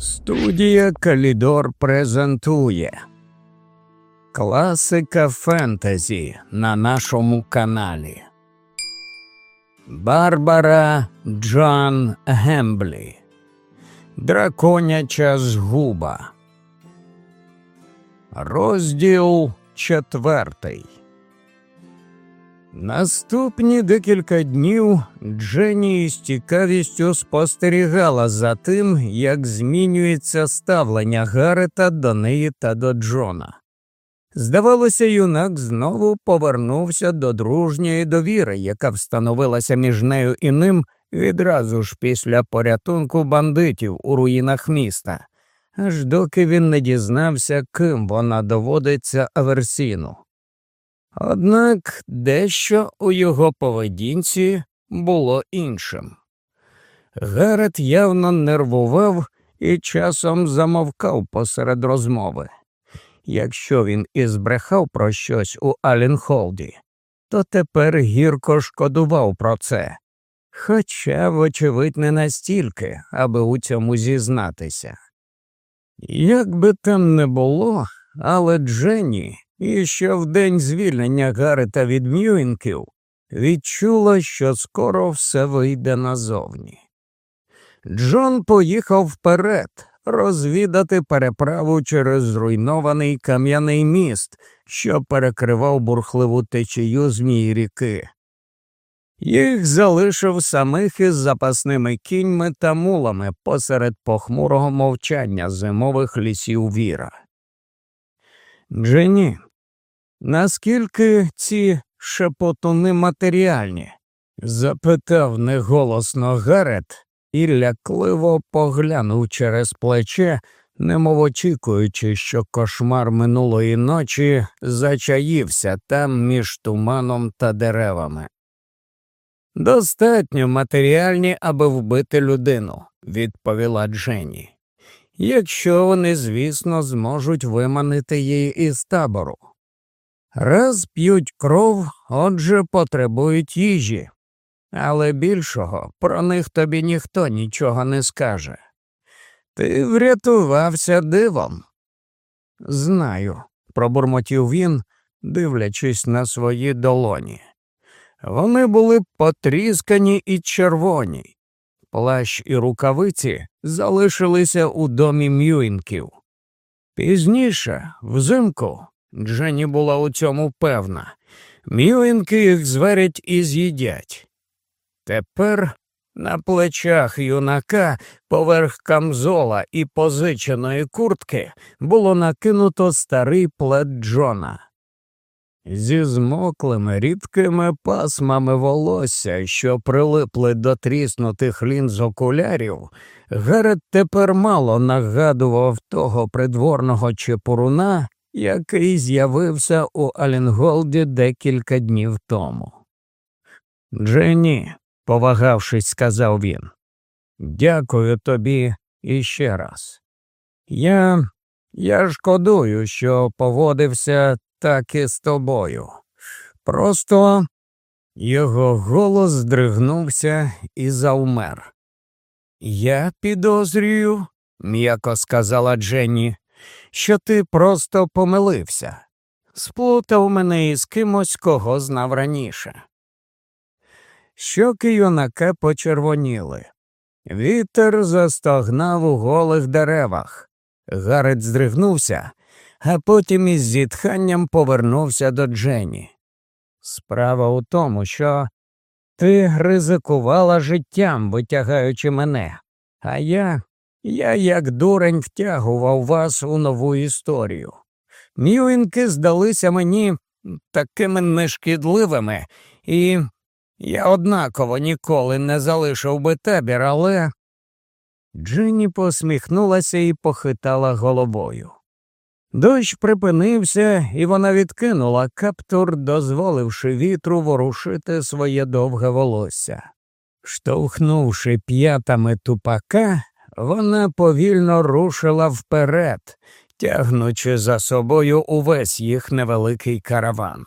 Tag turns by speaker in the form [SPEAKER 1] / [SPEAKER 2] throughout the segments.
[SPEAKER 1] Студія Калідор презентує Класика фентезі на нашому каналі. Барбара Джон Гемблі. Драконяча згуба. Розділ четвертий. Наступні декілька днів Дженні із цікавістю спостерігала за тим, як змінюється ставлення Гарета до неї та до Джона. Здавалося, юнак знову повернувся до дружньої довіри, яка встановилася між нею і ним відразу ж після порятунку бандитів у руїнах міста, аж доки він не дізнався, ким вона доводиться Аверсіну. Однак дещо у його поведінці було іншим. Гарет явно нервував і часом замовкав посеред розмови. Якщо він і збрехав про щось у Алінхолді, то тепер гірко шкодував про це, хоча, вочевидь, не настільки, аби у цьому зізнатися. Як би там не було, але Дженні і що в день звільнення Гарета від Мюінків відчула, що скоро все вийде назовні. Джон поїхав вперед розвідати переправу через зруйнований кам'яний міст, що перекривав бурхливу течію змій ріки. Їх залишив самих із запасними кіньми та мулами посеред похмурого мовчання зимових лісів віра. Джені, Наскільки ці шепотуни матеріальні? запитав неголосно Гарет і лякливо поглянув через плече, немов очікуючи, що кошмар минулої ночі зачаївся там між туманом та деревами. Достатньо матеріальні, аби вбити людину, відповіла Дженні. Якщо вони, звісно, зможуть виманити її із табору. Раз п'ють кров, отже потребують їжі, але більшого про них тобі ніхто нічого не скаже. Ти врятувався дивом. Знаю, пробурмотів він, дивлячись на свої долоні. Вони були потріскані і червоні. Плащ і рукавиці залишилися у домі Мюінків. Пізніше, взимку, Дженні була у цьому певна. Мюінки їх зверять і з'їдять. Тепер на плечах юнака поверх камзола і позиченої куртки було накинуто старий плед Джона. Зі змоклими рідкими пасмами волосся, що прилипли до тріснутих лінз окулярів, Гарет тепер мало нагадував того придворного чепуруна, який з'явився у Алінголді декілька днів тому. Дженні, повагавшись, сказав він, дякую тобі іще раз. Я я шкодую, що поводився так і з тобою. Просто його голос здригнувся і завмер. Я підозрюю, м'яко сказала Дженні, що ти просто помилився, сплутав мене із кимось, кого знав раніше. Щоки юнака почервоніли. Вітер застогнав у голих деревах. Гарет здригнувся, а потім із зітханням повернувся до Джені. Справа у тому, що ти ризикувала життям, витягаючи мене, а я я, як дурень, втягував вас у нову історію. Мюінки здалися мені такими нешкідливими, і я однаково ніколи не залишив би табір, але. Джинні посміхнулася і похитала головою. Дощ припинився, і вона відкинула каптур, дозволивши вітру ворушити своє довге волосся. Штовхнувши п'ятами тупака, вона повільно рушила вперед, тягнучи за собою увесь їх невеликий караван.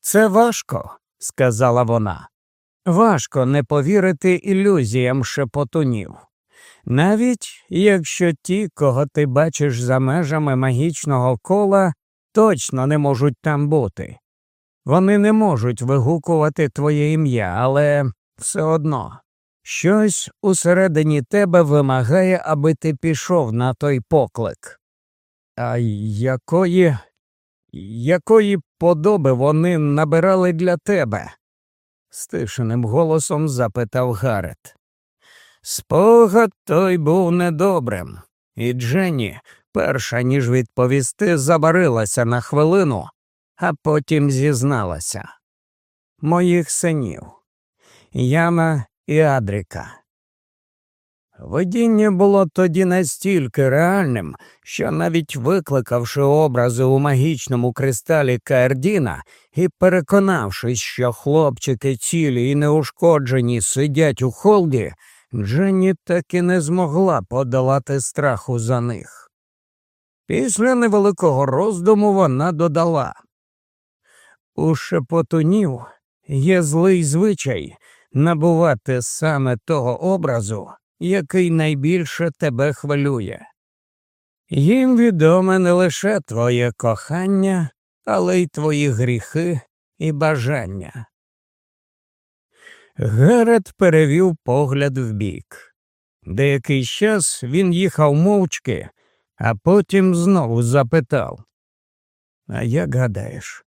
[SPEAKER 1] Це важко, сказала вона. Важко не повірити ілюзіям шепотунів. Навіть якщо ті, кого ти бачиш за межами магічного кола, точно не можуть там бути. Вони не можуть вигукувати твоє ім'я, але все одно щось усередині тебе вимагає, аби ти пішов на той поклик. А якої якої подоби вони набирали для тебе? стишеним голосом запитав Гарет. Спогад той був недобрим, і Дженні, перша ніж відповісти, забарилася на хвилину, а потім зізналася. Моїх синів Яна і Адріка. Видіння було тоді настільки реальним, що навіть викликавши образи у магічному кристалі Каердіна і переконавшись, що хлопчики цілі і неушкоджені сидять у холді, Дженні так і не змогла подолати страху за них. Після невеликого роздуму вона додала у шепотунів є злий звичай набувати саме того образу, який найбільше тебе хвилює. Їм відоме не лише твоє кохання, але й твої гріхи і бажання. Герет перевів погляд вбік. Деякий час він їхав мовчки, а потім знову запитав А як гадаєш,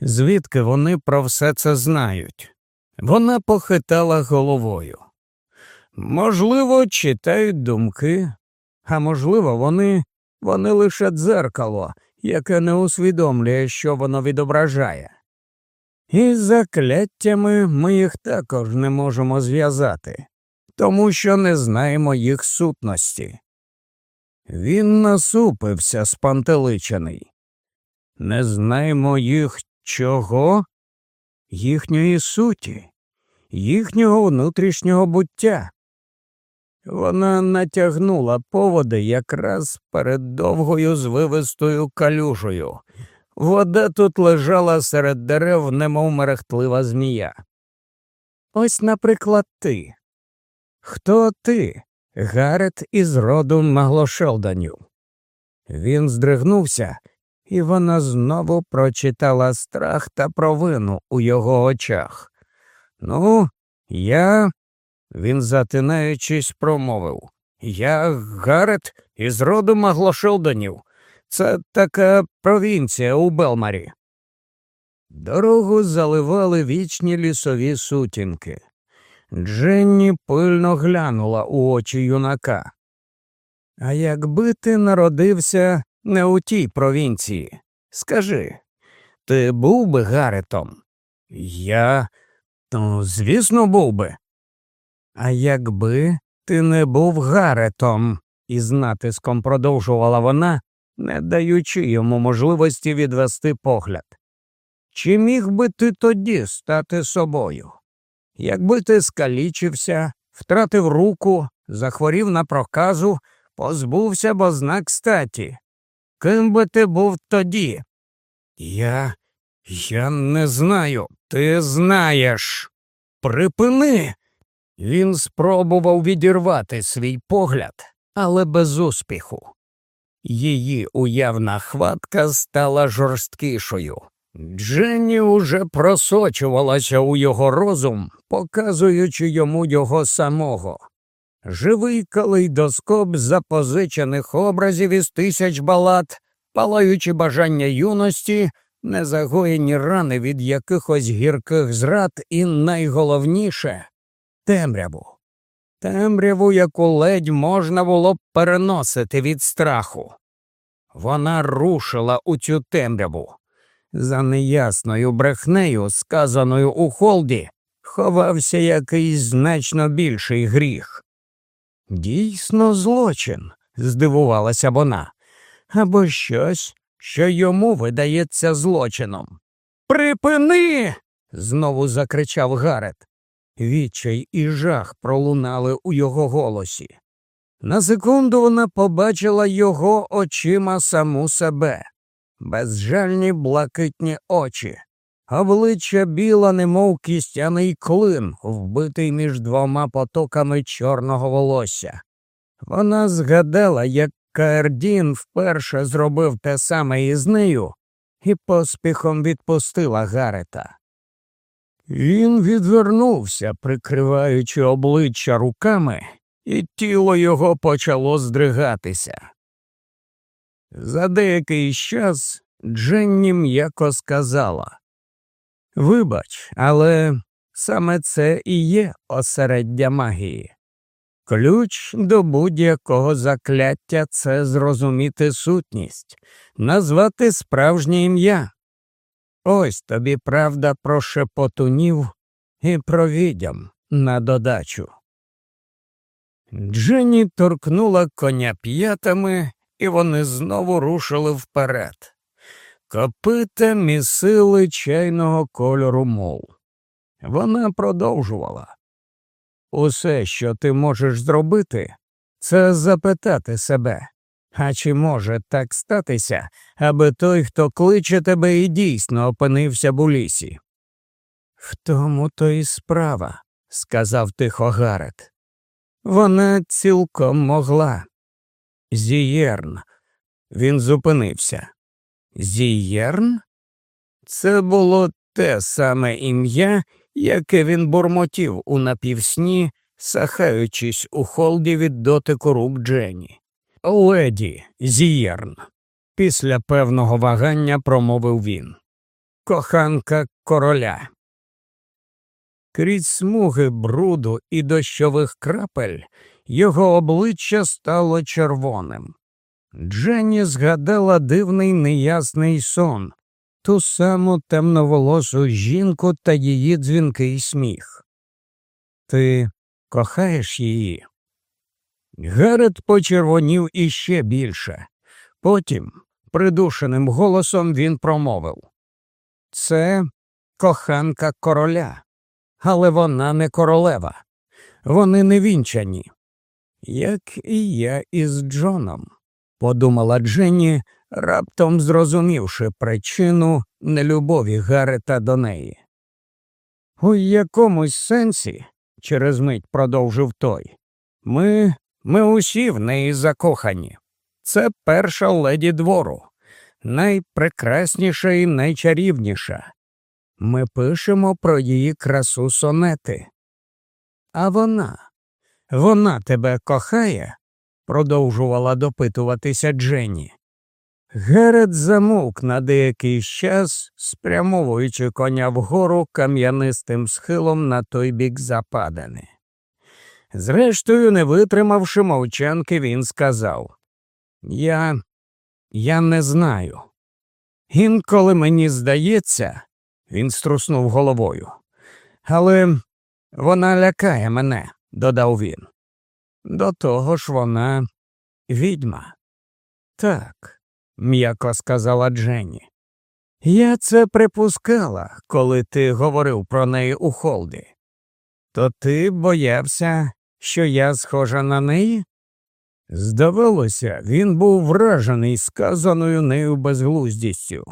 [SPEAKER 1] звідки вони про все це знають? Вона похитала головою. Можливо, читають думки, а можливо, вони вони лише дзеркало, яке не усвідомлює, що воно відображає. І закляттями ми їх також не можемо зв'язати, тому що не знаємо їх сутності. Він насупився спантеличений. Не знаємо їх чого? Їхньої суті, їхнього внутрішнього буття. Вона натягнула поводи якраз перед довгою звивистою калюжею. Вода тут лежала серед дерев, немов мерехтлива змія. Ось, наприклад, ти. Хто ти? Гарет із роду Маглошелданів. Він здригнувся, і вона знову прочитала страх та провину у його очах. Ну, я він, затинаючись, промовив Я Гарет із роду Маглошелдонів. Це така провінція у Белмарі. Дорогу заливали вічні лісові сутінки. Дженні пильно глянула у очі юнака. А якби ти народився не у тій провінції, скажи, ти був би Гаретом? Я, ну, звісно, був би. А якби ти не був Гаретом, із натиском продовжувала вона, не даючи йому можливості відвести погляд. Чи міг би ти тоді стати собою? Якби ти скалічився, втратив руку, захворів на проказу, позбувся бо знак статі. Ким би ти був тоді? Я. Я не знаю. Ти знаєш. Припини. Він спробував відірвати свій погляд, але без успіху. Її уявна хватка стала жорсткішою. Дженні уже просочувалася у його розум, показуючи йому його самого. Живий калейдоскоп запозичених образів із тисяч балад, палаючи бажання юності, незагоєні рани від якихось гірких зрад, і найголовніше темряву. Темряву, яку ледь можна було б переносити від страху. Вона рушила у цю темряву. За неясною брехнею, сказаною у холді, ховався якийсь значно більший гріх. Дійсно, злочин, здивувалася вона, або щось, що йому видається злочином. Припини. знову закричав Гарет. Відчай і жах пролунали у його голосі. На секунду вона побачила його очима саму себе, безжальні блакитні очі, обличчя біла, немов кістяний клин, вбитий між двома потоками чорного волосся, Вона згадала, як Каердін вперше зробив те саме із нею і поспіхом відпустила Гарета. Він відвернувся, прикриваючи обличчя руками, і тіло його почало здригатися. За деякий час Дженні м'яко сказала Вибач, але саме це і є осереддя магії. Ключ до будь-якого закляття це зрозуміти сутність, назвати справжнє ім'я. Ось тобі правда про шепотунів і про відьом на додачу. Дженні торкнула коня п'ятами, і вони знову рушили вперед. Копита місили чайного кольору мол. Вона продовжувала. Усе, що ти можеш зробити, це запитати себе, а чи може так статися, аби той, хто кличе тебе, і дійсно опинився у лісі? В тому то і справа, сказав тихо Гарет. Вона цілком могла. Зієрн. Він зупинився. Зієрн? Це було те саме ім'я, яке він бурмотів у напівсні, сахаючись у холді від дотику рук Дженні. Леді Зієрн. Після певного вагання промовив він. Коханка короля. Крізь смуги бруду і дощових крапель його обличчя стало червоним. Дженні згадала дивний неясний сон, ту саму темноволосу жінку та її дзвінкий сміх. Ти кохаєш її? Гарет почервонів іще більше. Потім, придушеним голосом, він промовив Це коханка короля, але вона не королева. Вони не вінчані. Як і я із Джоном, подумала Дженні, раптом зрозумівши причину нелюбові Гарета до неї. У якомусь сенсі, через мить продовжив той, ми ми усі в неї закохані. Це перша леді двору, найпрекрасніша і найчарівніша. Ми пишемо про її красу сонети. А вона, вона тебе кохає? продовжувала допитуватися Дженні. Герет замовк на деякий час, спрямовуючи коня вгору кам'янистим схилом на той бік западини. Зрештою, не витримавши мовчанки, він сказав Я я не знаю. Інколи мені здається, він струснув головою. Але вона лякає мене, додав він. До того ж вона відьма. Так м'яко сказала Дженні. Я це припускала, коли ти говорив про неї у холді. То ти боявся, що я схожа на неї? Здавалося, він був вражений сказаною нею безглуздістю.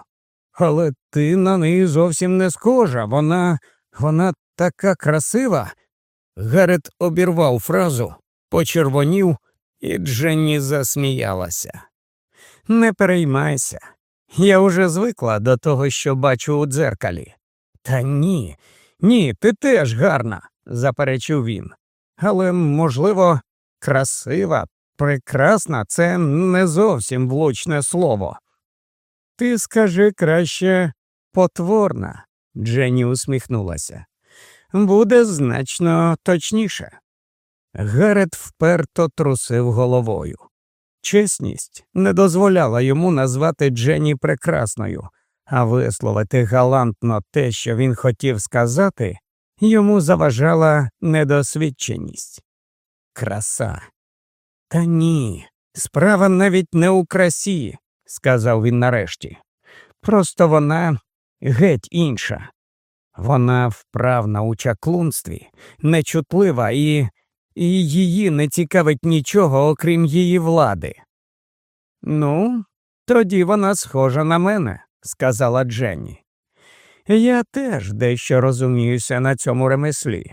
[SPEAKER 1] Але ти на неї зовсім не схожа, вона вона така красива. Гарет обірвав фразу, почервонів, і Дженні засміялася. Не переймайся. Я уже звикла до того, що бачу у дзеркалі. Та ні, ні, ти теж гарна, заперечив він. Але, можливо, красива, прекрасна це не зовсім влучне слово. Ти скажи краще потворна, Дженні усміхнулася. Буде значно точніше. Гарет вперто трусив головою. Чесність не дозволяла йому назвати Дженні прекрасною, а висловити галантно те, що він хотів сказати, йому заважала недосвідченість. Краса. Та ні, справа навіть не у красі, сказав він нарешті. Просто вона геть інша. Вона вправна у чаклунстві, нечутлива і і її не цікавить нічого, окрім її влади. Ну, тоді вона схожа на мене, сказала Дженні. Я теж дещо розуміюся на цьому ремеслі.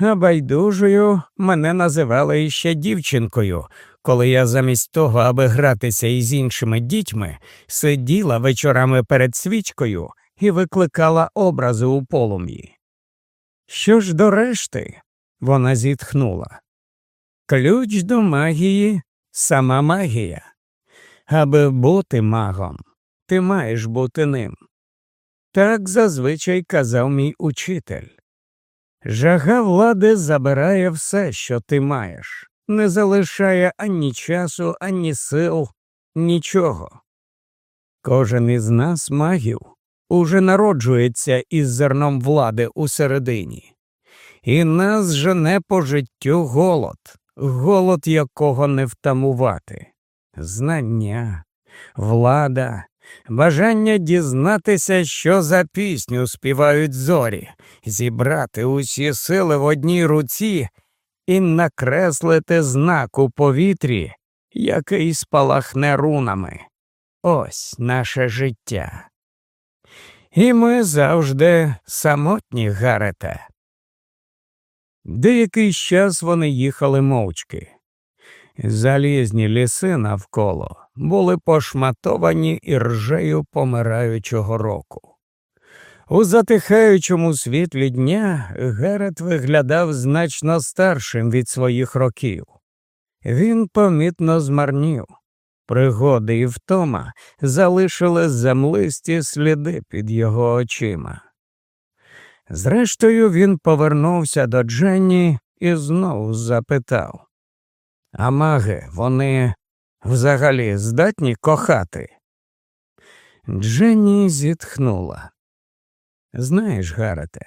[SPEAKER 1] а байдужою мене називали іще дівчинкою, коли я замість того, аби гратися із іншими дітьми, сиділа вечорами перед свічкою і викликала образи у полум'ї. Що ж до решти, вона зітхнула. Ключ до магії сама магія. Аби бути магом, ти маєш бути ним. Так зазвичай казав мій учитель. Жага влади забирає все, що ти маєш, не залишає ані часу, ані сил, нічого. Кожен із нас, магів, уже народжується із зерном влади усередині, і нас жене по життю голод, голод якого не втамувати, знання, влада, бажання дізнатися, що за пісню співають зорі, зібрати усі сили в одній руці і накреслити знак у повітрі, який спалахне рунами. Ось наше життя. І ми завжди самотні, Гарете. Деякий час вони їхали мовчки. Залізні ліси навколо були пошматовані іржею помираючого року. У затихаючому світлі дня Герет виглядав значно старшим від своїх років. Він помітно змарнів. Пригоди і втома залишили землисті сліди під його очима. Зрештою, він повернувся до Дженні і знову запитав А маги, вони взагалі здатні кохати? Дженні зітхнула. Знаєш, Гарете,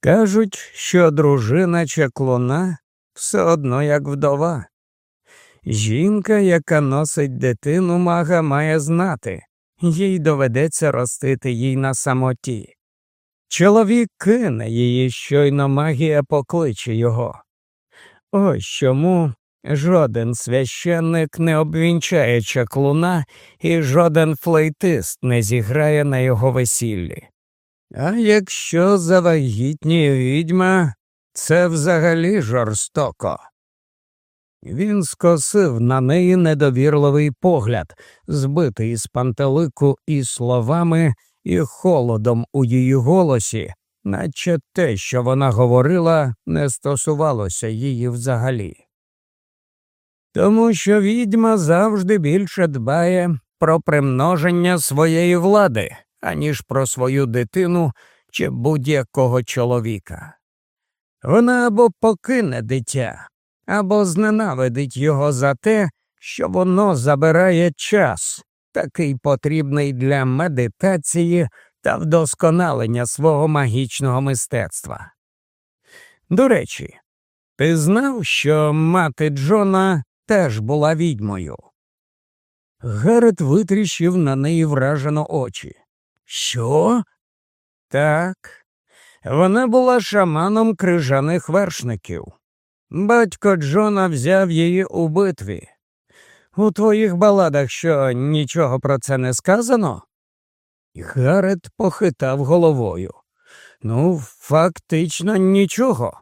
[SPEAKER 1] кажуть, що дружина чаклуна все одно як вдова. Жінка, яка носить дитину мага, має знати, їй доведеться ростити їй на самоті. Чоловік кине її, щойно магія покличе його. Ось чому жоден священник не обвінчає чаклуна і жоден флейтист не зіграє на його весіллі. А якщо завагітніє відьма, це взагалі жорстоко. Він скосив на неї недовірливий погляд, збитий з пантелику і словами, і холодом у її голосі, наче те, що вона говорила, не стосувалося її взагалі. Тому що відьма завжди більше дбає про примноження своєї влади, аніж про свою дитину чи будь-якого чоловіка. Вона або покине дитя, або зненавидить його за те, що воно забирає час, такий потрібний для медитації та вдосконалення свого магічного мистецтва. До речі, ти знав, що мати Джона теж була відьмою? Гарет витріщив на неї вражено очі. Що? Так, вона була шаманом крижаних вершників. Батько Джона взяв її у битві. У твоїх баладах що нічого про це не сказано? Гарет похитав головою. Ну, фактично нічого.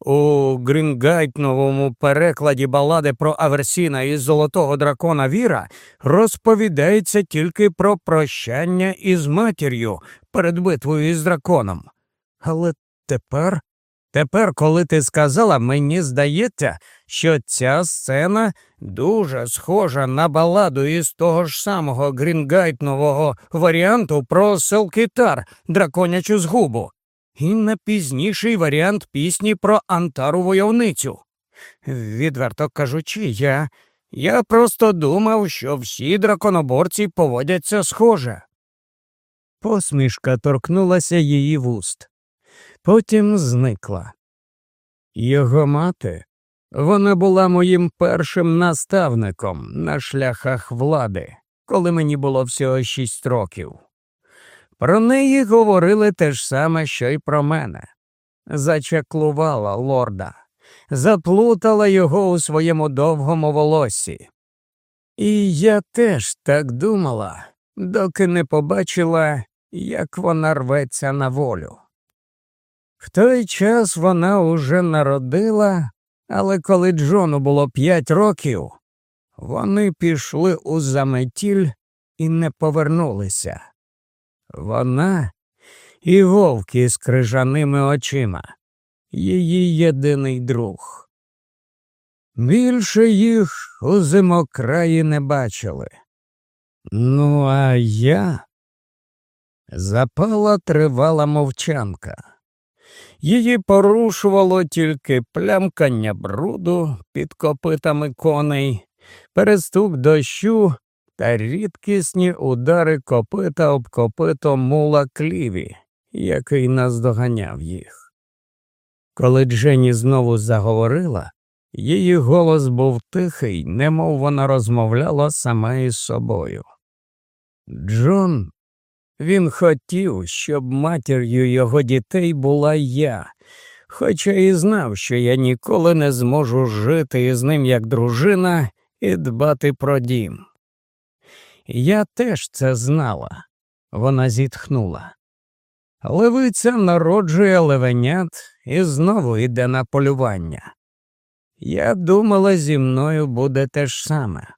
[SPEAKER 1] У Грінгайтновому перекладі балади про Аверсіна і Золотого дракона Віра розповідається тільки про прощання із матір'ю перед битвою із драконом. Але тепер, тепер, коли ти сказала, мені здається, що ця сцена дуже схожа на баладу із того ж самого Грінгайтнового варіанту про Селкітар, драконячу згубу і на пізніший варіант пісні про Антару войовницю. Відверто кажучи, я я просто думав, що всі драконоборці поводяться схоже. Посмішка торкнулася її вуст, потім зникла. Його мати, вона була моїм першим наставником на шляхах влади, коли мені було всього шість років. Про неї говорили те ж саме, що й про мене. Зачаклувала лорда, заплутала його у своєму довгому волоссі. І я теж так думала, доки не побачила, як вона рветься на волю. В той час вона уже народила, але коли Джону було п'ять років, вони пішли у заметіль і не повернулися. Вона і вовки з крижаними очима, її єдиний друг. Більше їх у зимокраї не бачили. Ну, а я запала тривала мовчанка. Її порушувало тільки плямкання бруду під копитами коней, перестук дощу та рідкісні удари копита об копито мула кліві, який наздоганяв їх. Коли Джені знову заговорила, її голос був тихий, немов вона розмовляла сама із собою. Джон, він хотів, щоб матір'ю його дітей була я, хоча і знав, що я ніколи не зможу жити із ним як дружина і дбати про дім. Я теж це знала, вона зітхнула. Левиця народжує левенят і знову йде на полювання. Я думала, зі мною буде те ж саме.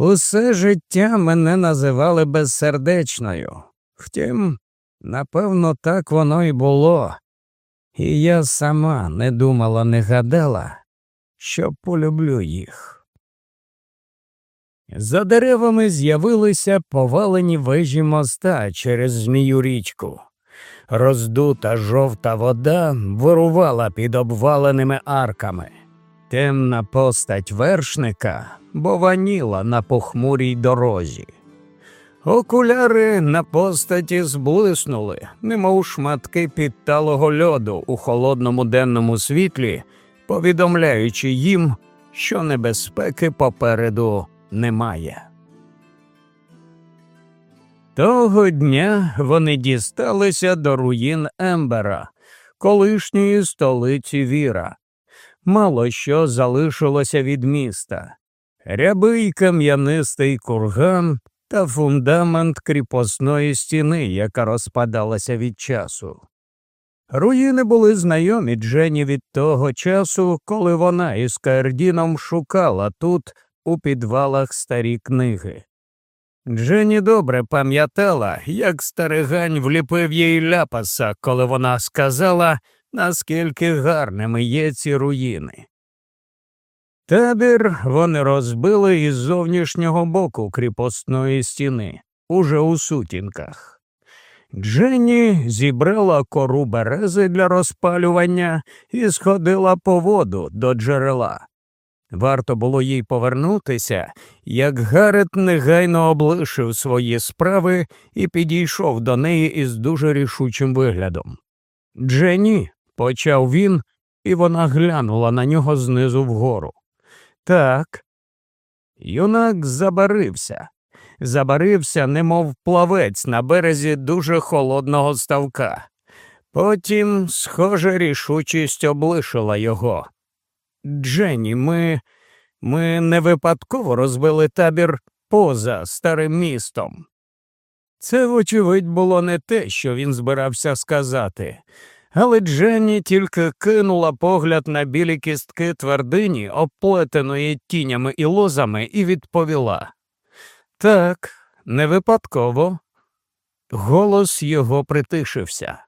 [SPEAKER 1] Усе життя мене називали безсердечною. Втім, напевно, так воно і було, і я сама не думала, не гадала, що полюблю їх. За деревами з'явилися повалені вежі моста через змію річку. Роздута жовта вода вирувала під обваленими арками. Темна постать вершника бованіла на похмурій дорозі. Окуляри на постаті зблиснули, немов шматки підталого льоду у холодному денному світлі, повідомляючи їм, що небезпеки попереду немає. Того дня вони дісталися до руїн Ембера, колишньої столиці Віра. Мало що залишилося від міста. Рябий кам'янистий курган та фундамент кріпосної стіни, яка розпадалася від часу. Руїни були знайомі Джені від того часу, коли вона із Каердіном шукала тут у підвалах старі книги. Джені добре пам'ятала, як старигань вліпив їй ляпаса, коли вона сказала, наскільки гарними є ці руїни. Табір вони розбили із зовнішнього боку кріпосної стіни, уже у сутінках. Дженні зібрала кору берези для розпалювання і сходила по воду до джерела. Варто було їй повернутися, як Гарет негайно облишив свої справи і підійшов до неї із дуже рішучим виглядом. Джені, почав він, і вона глянула на нього знизу вгору. Так. Юнак забарився, забарився, немов плавець на березі дуже холодного ставка. Потім, схоже, рішучість облишила його. Дженні, ми ми не випадково розбили табір поза старим містом. Це, вочевидь, було не те, що він збирався сказати, але Дженні тільки кинула погляд на білі кістки твердині, оплетеної тінями і лозами, і відповіла так, не випадково. Голос його притишився.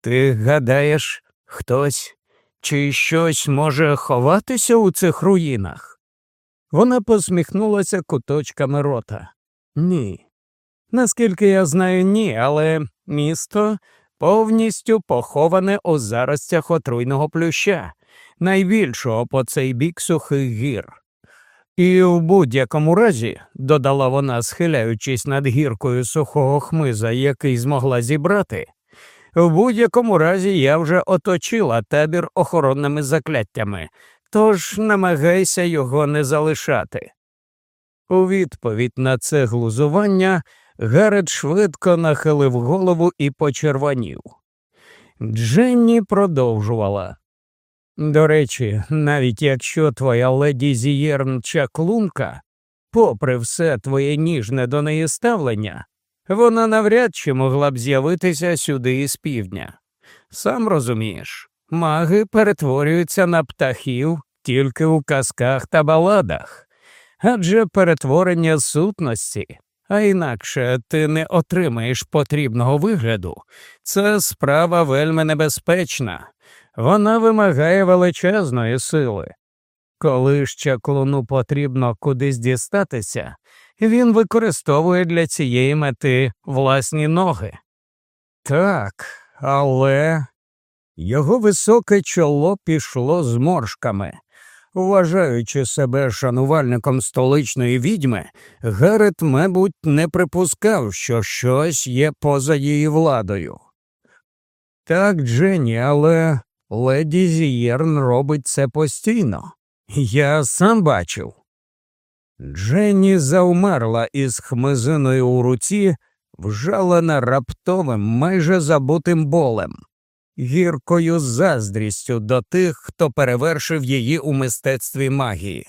[SPEAKER 1] Ти гадаєш, хтось чи щось може ховатися у цих руїнах? Вона посміхнулася куточками рота. Ні. Наскільки я знаю, ні, але місто повністю поховане у заростях отруйного плюща, найбільшого по цей бік сухих гір. І в будь-якому разі, додала вона, схиляючись над гіркою сухого хмиза, який змогла зібрати, в будь-якому разі я вже оточила табір охоронними закляттями, тож намагайся його не залишати. У відповідь на це глузування Гарет швидко нахилив голову і почервонів. Дженні продовжувала. До речі, навіть якщо твоя леді Зієрн чаклунка, попри все твоє ніжне до неї ставлення, вона навряд чи могла б з'явитися сюди із півдня. Сам розумієш, маги перетворюються на птахів тільки у казках та баладах, адже перетворення сутності, а інакше ти не отримаєш потрібного вигляду. Це справа вельми небезпечна, вона вимагає величезної сили. Коли ж чаклуну потрібно кудись дістатися, він використовує для цієї мети власні ноги. Так, але його високе чоло пішло зморшками. Вважаючи себе шанувальником столичної відьми, Гарет, мабуть, не припускав, що щось є поза її владою. Так, Дженні, але леді Зієрн робить це постійно. Я сам бачив. Дженні завмерла із хмизиною у руці, вжалена раптовим, майже забутим болем, гіркою заздрістю до тих, хто перевершив її у мистецтві магії.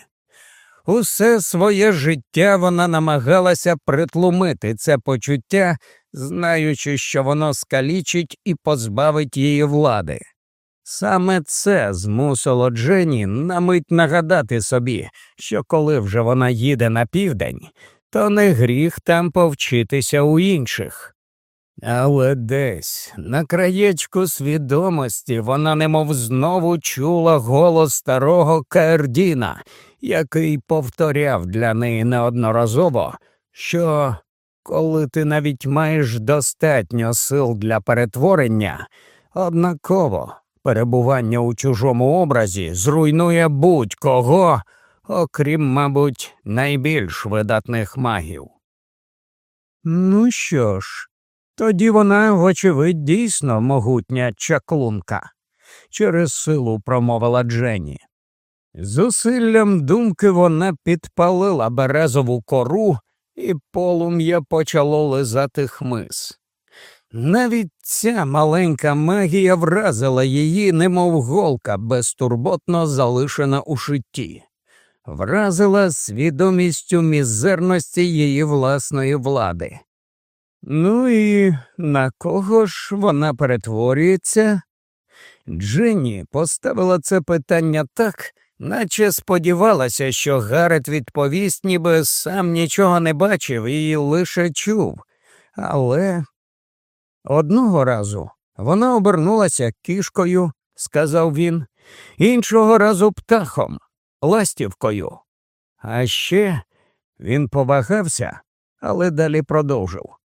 [SPEAKER 1] Усе своє життя вона намагалася притлумити це почуття, знаючи, що воно скалічить і позбавить її влади. Саме це змусило Джені на мить нагадати собі, що коли вже вона їде на південь, то не гріх там повчитися у інших. Але десь на краєчку свідомості вона немов знову чула голос старого Каердіна, який повторяв для неї неодноразово, що коли ти навіть маєш достатньо сил для перетворення, однаково перебування у чужому образі зруйнує будь-кого, окрім, мабуть, найбільш видатних магів. Ну що ж, тоді вона, вочевидь, дійсно могутня чаклунка, через силу промовила Дженні. Зусиллям думки вона підпалила березову кору, і полум'я почало лизати хмиз. Навіть ця маленька магія вразила її, немов голка, безтурботно залишена у шитті, вразила свідомістю мізерності її власної влади. Ну і на кого ж вона перетворюється? Дженні поставила це питання так, наче сподівалася, що Гарет відповість, ніби сам нічого не бачив і лише чув, але Одного разу вона обернулася кішкою, сказав він, іншого разу птахом, ластівкою. А ще він повагався, але далі продовжив.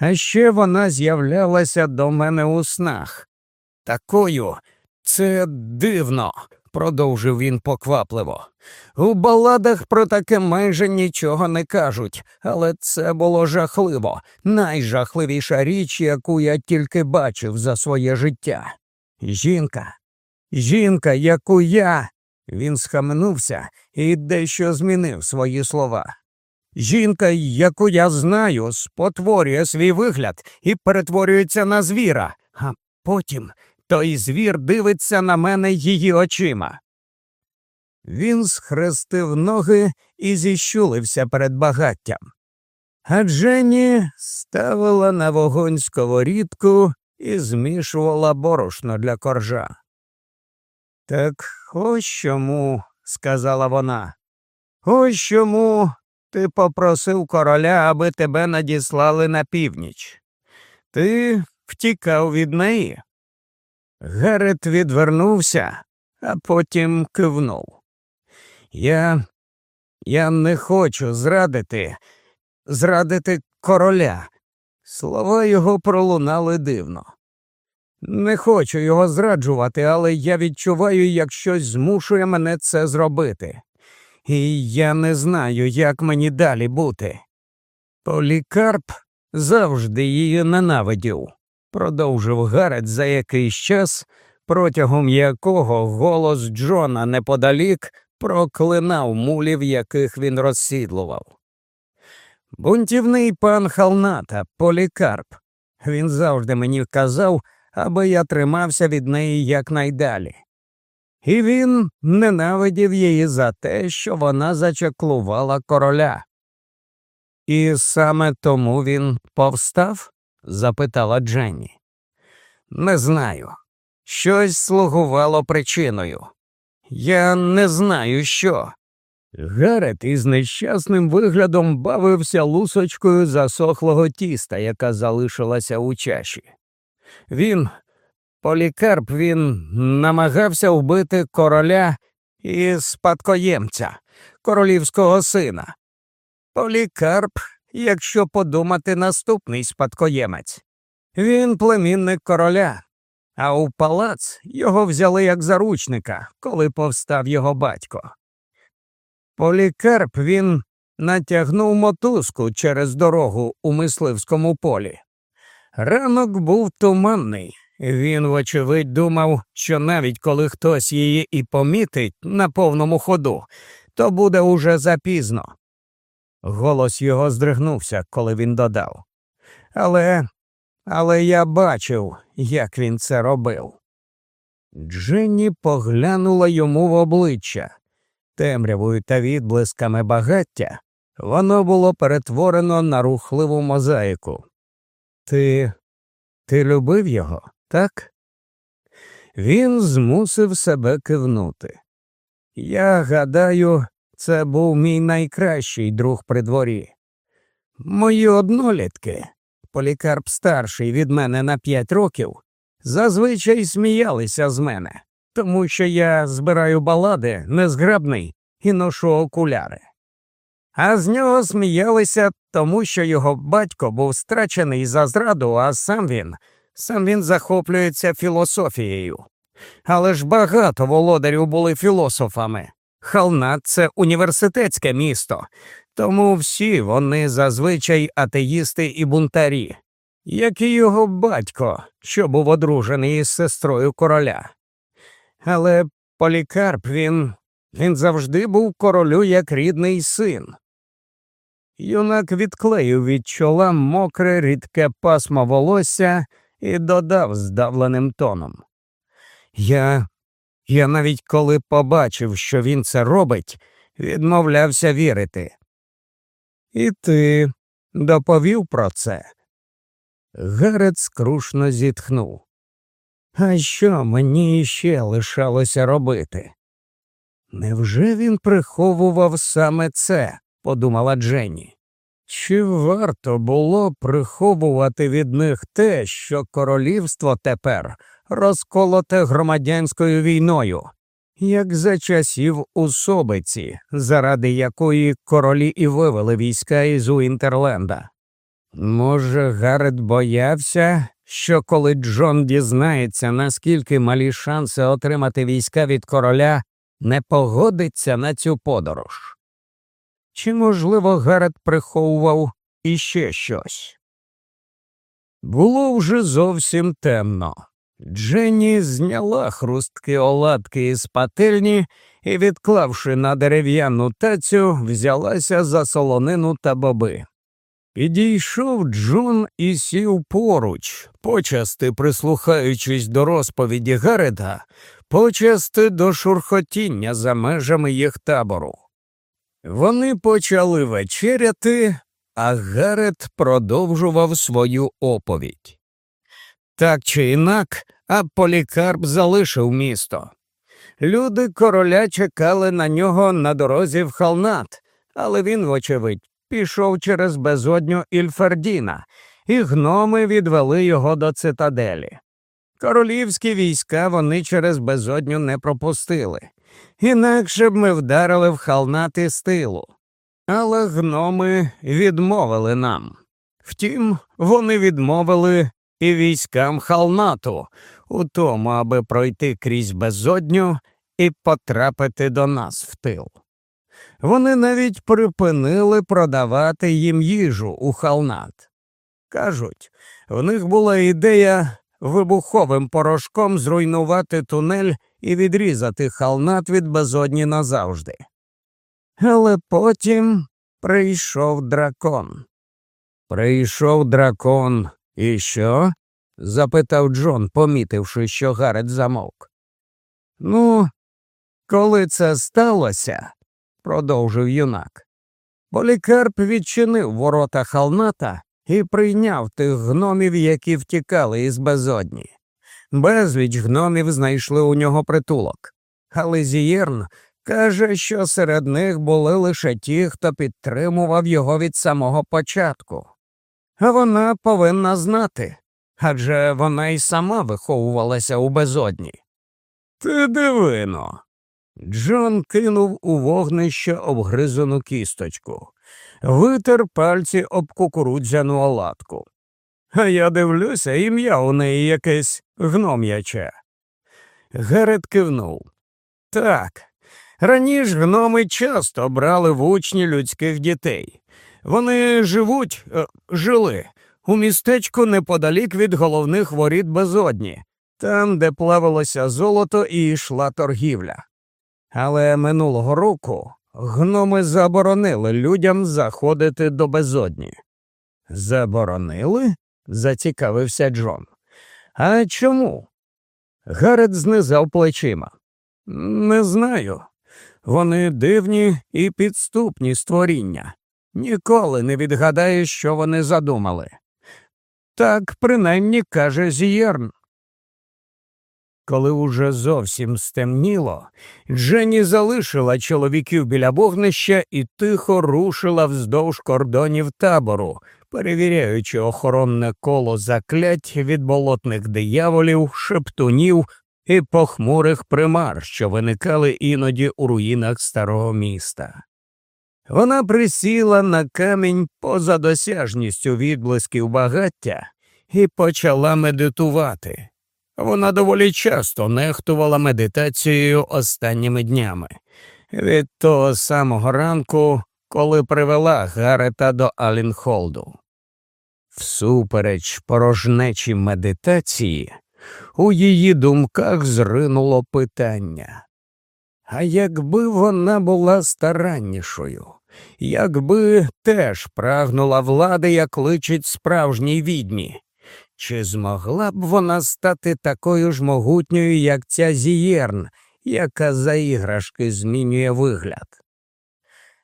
[SPEAKER 1] А ще вона з'являлася до мене у снах. Такою це дивно, продовжив він поквапливо. У баладах про таке майже нічого не кажуть, але це було жахливо, найжахливіша річ, яку я тільки бачив за своє життя. Жінка, жінка, яку я. Він схаменувся і дещо змінив свої слова. Жінка, яку я знаю, спотворює свій вигляд і перетворюється на звіра, а потім той звір дивиться на мене її очима. Він схрестив ноги і зіщулився перед багаттям. А Дженні ставила на вогонь сковорідку і змішувала борошно для коржа. Так ось чому, сказала вона, ось чому ти попросив короля, аби тебе надіслали на північ. Ти втікав від неї. Герет відвернувся, а потім кивнув. Я я не хочу зрадити, зрадити короля. Слова його пролунали дивно. Не хочу його зраджувати, але я відчуваю, як щось змушує мене це зробити. І я не знаю, як мені далі бути. Полікарп завжди її ненавидів продовжив Гарет за якийсь час, протягом якого голос Джона неподалік проклинав мулів, яких він розсідлував. Бунтівний пан Халната, полікарп. Він завжди мені казав, аби я тримався від неї якнайдалі. І він ненавидів її за те, що вона зачаклувала короля. І саме тому він повстав? запитала Дженні. Не знаю. Щось слугувало причиною. Я не знаю що. Гарет із нещасним виглядом бавився лусочкою засохлого тіста, яка залишилася у чаші. Він, полікарп, він намагався вбити короля і спадкоємця, королівського сина. Полікарп, якщо подумати, наступний спадкоємець. Він племінник короля, а у палац його взяли як заручника, коли повстав його батько. Полікарп він натягнув мотузку через дорогу у мисливському полі. Ранок був туманний. Він, вочевидь, думав, що навіть коли хтось її і помітить на повному ходу, то буде уже запізно. Голос його здригнувся, коли він додав. Але але я бачив, як він це робив. Дженні поглянула йому в обличчя. Темрявою та відблисками багаття воно було перетворено на рухливу мозаїку. Ти ти любив його, так? Він змусив себе кивнути. Я гадаю, це був мій найкращий друг при дворі. Мої однолітки, полікарп старший від мене на п'ять років, зазвичай сміялися з мене, тому що я збираю балади, незграбний і ношу окуляри. А з нього сміялися, тому що його батько був страчений за зраду, а сам він сам він захоплюється філософією. Але ж багато володарів були філософами. Халнат це університетське місто, тому всі вони зазвичай атеїсти і бунтарі, як і його батько, що був одружений із сестрою короля. Але полікарп він він завжди був королю як рідний син. Юнак відклеїв від чола мокре рідке пасмо волосся і додав здавленим тоном. Я я навіть коли побачив, що він це робить, відмовлявся вірити. І ти доповів про це. Гарет скрушно зітхнув. А що мені іще лишалося робити? Невже він приховував саме це? подумала Дженні. Чи варто було приховувати від них те, що королівство тепер розколоте громадянською війною, як за часів усобиці, заради якої королі і вивели війська із Уінтерленда? Може, Гарет боявся, що коли Джон дізнається, наскільки малі шанси отримати війська від короля, не погодиться на цю подорож? Чи, можливо, Гарет приховував іще щось? Було вже зовсім темно. Дженні зняла хрустки оладки із пательні і, відклавши на дерев'яну тацю, взялася за солонину та боби. Підійшов Джон і сів поруч, почасти прислухаючись до розповіді Гарета, почасти до шурхотіння за межами їх табору. Вони почали вечеряти, а Гарет продовжував свою оповідь. Так чи інак, а полікарп залишив місто. Люди короля чекали на нього на дорозі в Халнат, але він, вочевидь, пішов через безодню Ільфердіна, і гноми відвели його до цитаделі. Королівські війська вони через безодню не пропустили, інакше б ми вдарили в халнати з тилу. Але гноми відмовили нам. Втім, вони відмовили і військам халнату у тому, аби пройти крізь безодню і потрапити до нас в тил. Вони навіть припинили продавати їм їжу у халнат. Кажуть, в них була ідея вибуховим порошком зруйнувати тунель і відрізати халнат від безодні назавжди. Але потім прийшов дракон. Прийшов дракон, і що? запитав Джон, помітивши, що Гарет замовк. Ну, коли це сталося, продовжив юнак. Полікарп відчинив ворота халната і прийняв тих гномів, які втікали із безодні. Безліч гномів знайшли у нього притулок. Але Зієрн каже, що серед них були лише ті, хто підтримував його від самого початку. А вона повинна знати адже вона й сама виховувалася у безодні. Ти дивино. Джон кинув у вогнище обгризану кісточку, витер пальці об кукурудзяну оладку. А я дивлюся, ім'я у неї якесь гном'яче. Герет кивнув. Так, раніше гноми часто брали в учні людських дітей. Вони живуть, е, жили у містечку неподалік від головних воріт безодні, там, де плавилося золото і йшла торгівля. Але минулого року гноми заборонили людям заходити до безодні. Заборонили? зацікавився Джон. А чому? Гарет знизав плечима. Не знаю. Вони дивні і підступні створіння. Ніколи не відгадаєш, що вони задумали. Так принаймні каже Зієрн. Коли уже зовсім стемніло, Дженні залишила чоловіків біля вогнища і тихо рушила вздовж кордонів табору, перевіряючи охоронне коло заклять від болотних дияволів, шептунів і похмурих примар, що виникали іноді у руїнах старого міста. Вона присіла на камінь поза досяжністю відблисків багаття і почала медитувати. Вона доволі часто нехтувала медитацією останніми днями. Від того самого ранку, коли привела Гарета до Алінхолду. Всупереч порожнечі медитації, у її думках зринуло питання. А якби вона була стараннішою, якби теж прагнула влади, як личить справжній відьмі, чи змогла б вона стати такою ж могутньою, як ця зієрн, яка за іграшки змінює вигляд?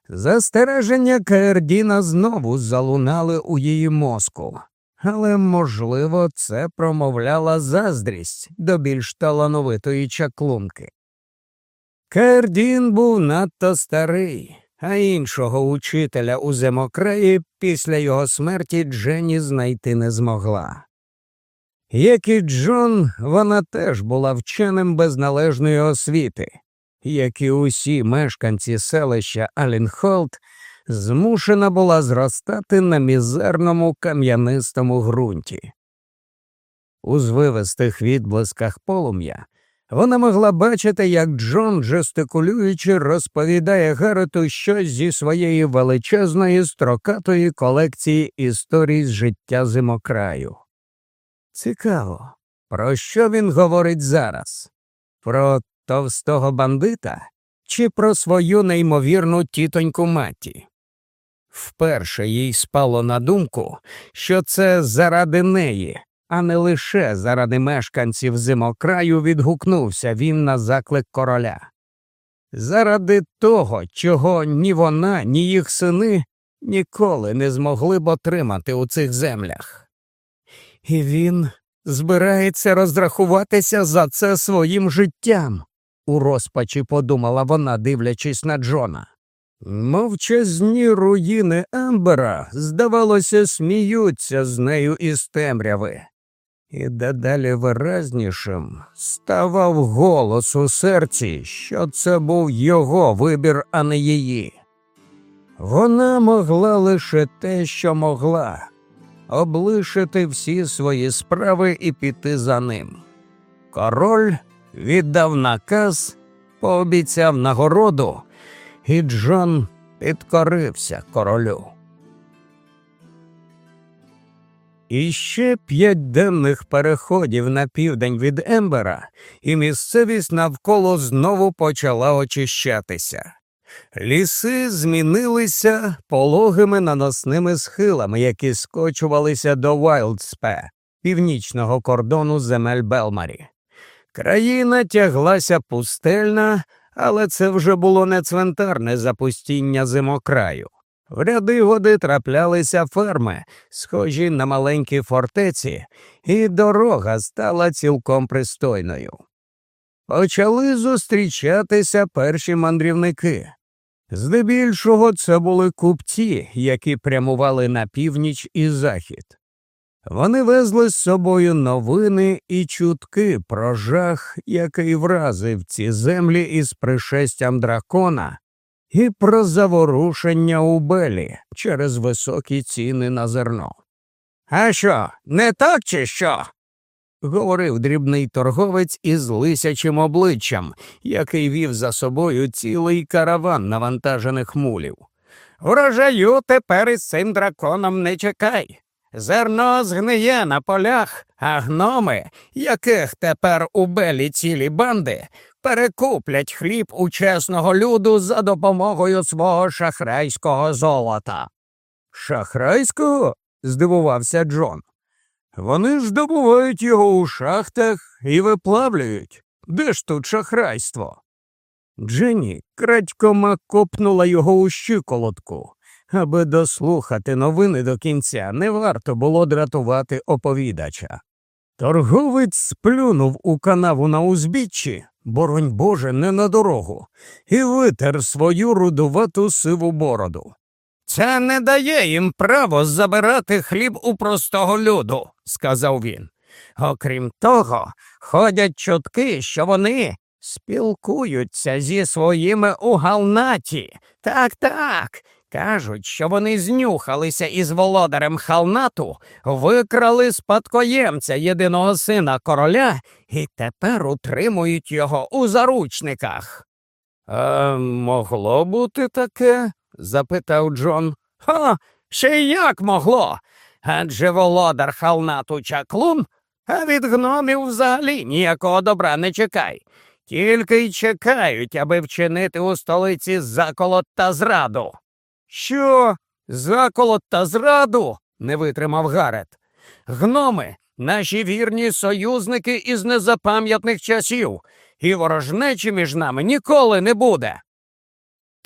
[SPEAKER 1] Застереження Каердіна знову залунали у її мозку, але, можливо, це промовляла заздрість до більш талановитої чаклунки. Каердін був надто старий, а іншого учителя у земокраї після його смерті Дженні знайти не змогла. Як і Джон, вона теж була вченим без належної освіти, як і усі мешканці селища Алінхолд, змушена була зростати на мізерному кам'янистому ґрунті. У звивистих відблисках полум'я вона могла бачити, як Джон, жестикулюючи, розповідає Гаррету щось зі своєї величезної строкатої колекції історій з життя зимокраю. Цікаво, про що він говорить зараз? Про товстого бандита чи про свою неймовірну тітоньку маті? Вперше їй спало на думку, що це заради неї, а не лише заради мешканців зимокраю відгукнувся він на заклик короля. Заради того, чого ні вона, ні їх сини ніколи не змогли б отримати у цих землях. І він збирається розрахуватися за це своїм життям, у розпачі подумала вона, дивлячись на Джона. Мовчазні руїни Ембера, здавалося, сміються з нею із темряви. І дедалі виразнішим ставав голос у серці, що це був його вибір, а не її. Вона могла лише те, що могла облишити всі свої справи і піти за ним. Король віддав наказ, пообіцяв нагороду, і Джон підкорився королю. І ще п'ять денних переходів на південь від Ембера, і місцевість навколо знову почала очищатися. Ліси змінилися пологими наносними схилами, які скочувалися до Вайлдспе, північного кордону земель Белмарі. Країна тяглася пустельна, але це вже було не цвинтарне запустіння зимокраю. В ряди води траплялися ферми, схожі на маленькі фортеці, і дорога стала цілком пристойною. Почали зустрічатися перші мандрівники. Здебільшого це були купці, які прямували на північ і захід. Вони везли з собою новини і чутки про жах, який вразив ці землі із пришестям дракона, і про заворушення у Белі через високі ціни на зерно. А що, не так, чи що? Говорив дрібний торговець із лисячим обличчям, який вів за собою цілий караван навантажених мулів. Врожаю тепер із цим драконом не чекай. Зерно згниє на полях, а гноми, яких тепер у белі цілі банди, перекуплять хліб у чесного люду за допомогою свого шахрайського золота. Шахрайського? здивувався Джон. Вони ж добувають його у шахтах і виплавлюють. Де ж тут шахрайство? Дженні крадькома копнула його у щиколотку. Аби дослухати новини до кінця, не варто було дратувати оповідача. Торговець сплюнув у канаву на узбіччі, боронь Боже, не на дорогу, і витер свою рудувату сиву бороду. Це не дає їм право забирати хліб у простого люду, сказав він. Окрім того, ходять чутки, що вони спілкуються зі своїми у галнаті. Так, так. Кажуть, що вони знюхалися із володарем халнату, викрали спадкоємця єдиного сина короля і тепер утримують його у заручниках. «Е, Могло бути таке? Запитав Джон. «Ха, ще як могло? Адже володар халнату чаклун, а від гномів взагалі ніякого добра не чекай. Тільки й чекають, аби вчинити у столиці заколот та зраду. Що? Заколот та зраду? не витримав Гарет. Гноми, наші вірні союзники із незапам'ятних часів, і ворожнечі між нами ніколи не буде.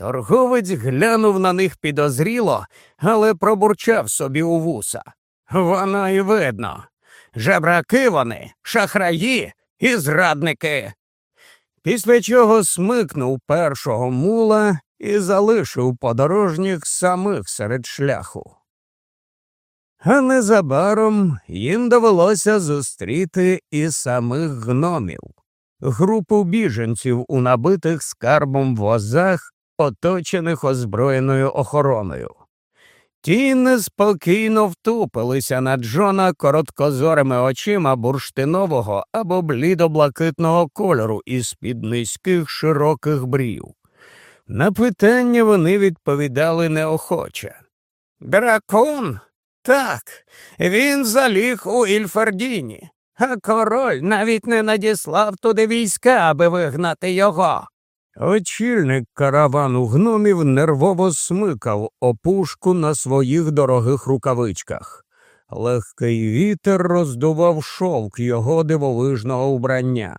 [SPEAKER 1] Торговець глянув на них підозріло, але пробурчав собі у вуса. Воно й видно. Жебраки вони, шахраї і зрадники. Після чого смикнув першого мула і залишив подорожніх самих серед шляху. А незабаром їм довелося зустріти і самих гномів, групу біженців у набитих скарбом возах оточених озброєною охороною. Ті неспокійно втупилися на Джона короткозорими очима бурштинового або блідоблакитного кольору із під низьких широких брів. На питання вони відповідали неохоче. Дракон? Так, він заліг у Ільфардіні, а король навіть не надіслав туди війська, аби вигнати його. Очільник каравану гномів нервово смикав опушку на своїх дорогих рукавичках. Легкий вітер роздував шовк його дивовижного убрання.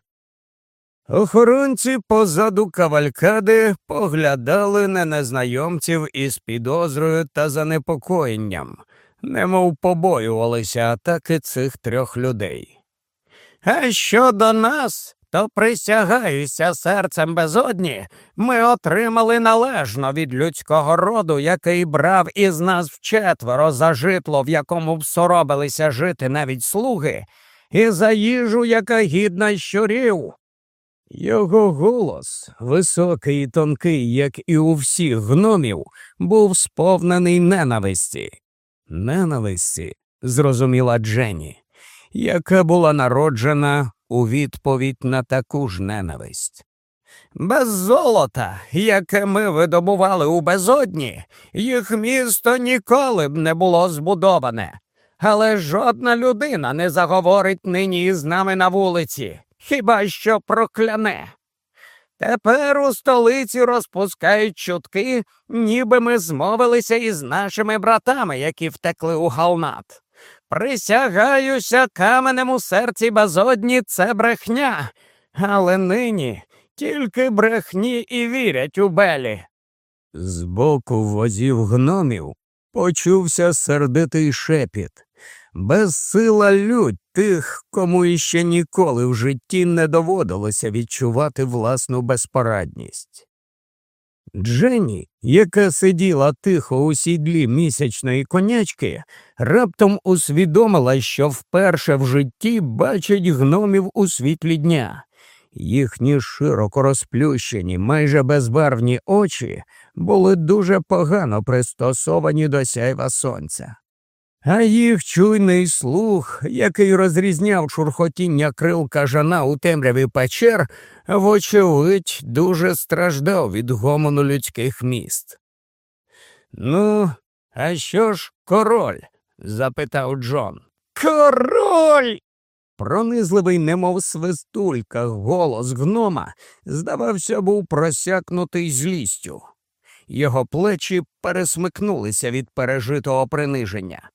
[SPEAKER 1] Охоронці позаду кавалькади поглядали на незнайомців із підозрою та занепокоєнням, немов побоювалися атаки цих трьох людей. А щодо нас, то присягаюся серцем безодні, ми отримали належно від людського роду, який брав із нас вчетверо за житло, в якому всоробилися жити навіть слуги, і за їжу, яка гідна щурів. Його голос, високий і тонкий, як і у всіх гномів, був сповнений ненависті. Ненависті, зрозуміла Дженні, яка була народжена у відповідь на таку ж ненависть. Без золота, яке ми видобували у безодні, їх місто ніколи б не було збудоване. Але жодна людина не заговорить нині із нами на вулиці, хіба що прокляне. Тепер у столиці розпускають чутки, ніби ми змовилися із нашими братами, які втекли у галнат. Присягаюся каменем у серці безодні це брехня, але нині тільки брехні і вірять у Белі. З боку возів гномів почувся сердитий шепіт. Безсила лють тих, кому іще ніколи в житті не доводилося відчувати власну безпорадність. Дженні, яка сиділа тихо у сідлі місячної конячки, раптом усвідомила, що вперше в житті бачить гномів у світлі дня. Їхні широко розплющені, майже безбарвні очі були дуже погано пристосовані до сяйва сонця. А їх чуйний слух, який розрізняв шурхотіння крил кажана у темряві печер, вочевидь, дуже страждав від гомону людських міст. Ну, а що ж король? запитав Джон. Король. Пронизливий, немов свистулька, голос гнома, здавався, був просякнутий злістю. Його плечі пересмикнулися від пережитого приниження.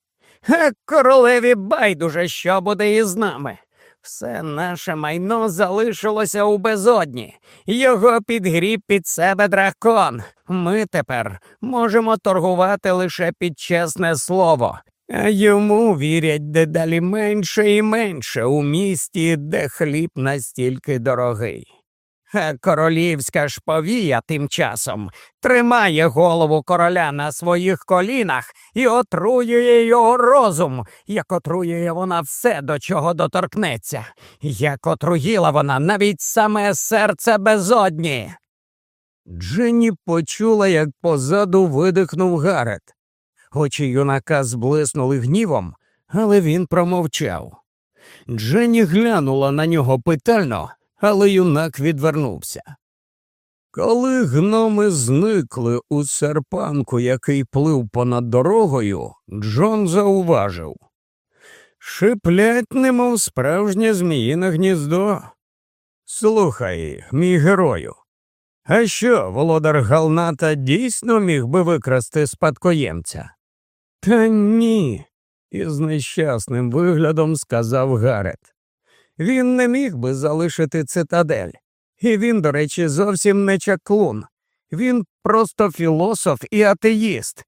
[SPEAKER 1] Королеві байдуже, що буде із нами. Все наше майно залишилося у безодні. Його підгріб під себе дракон. Ми тепер можемо торгувати лише під чесне слово, а йому вірять дедалі менше і менше у місті, де хліб настільки дорогий. Королівська ж повія тим часом тримає голову короля на своїх колінах і отруює його розум, як отруює вона все, до чого доторкнеться, як отруїла вона навіть саме серце безодні. Дженні почула, як позаду видихнув Гарет. Очі юнака зблиснули гнівом, але він промовчав. Дженні глянула на нього питально але юнак відвернувся. Коли гноми зникли у серпанку, який плив понад дорогою, Джон зауважив Шиплять, немов справжнє зміїне гніздо. Слухай, мій герою, а що володар Галната дійсно міг би викрасти спадкоємця? Та ні, із нещасним виглядом сказав Гарет. Він не міг би залишити цитадель. І він, до речі, зовсім не чаклун. Він просто філософ і атеїст.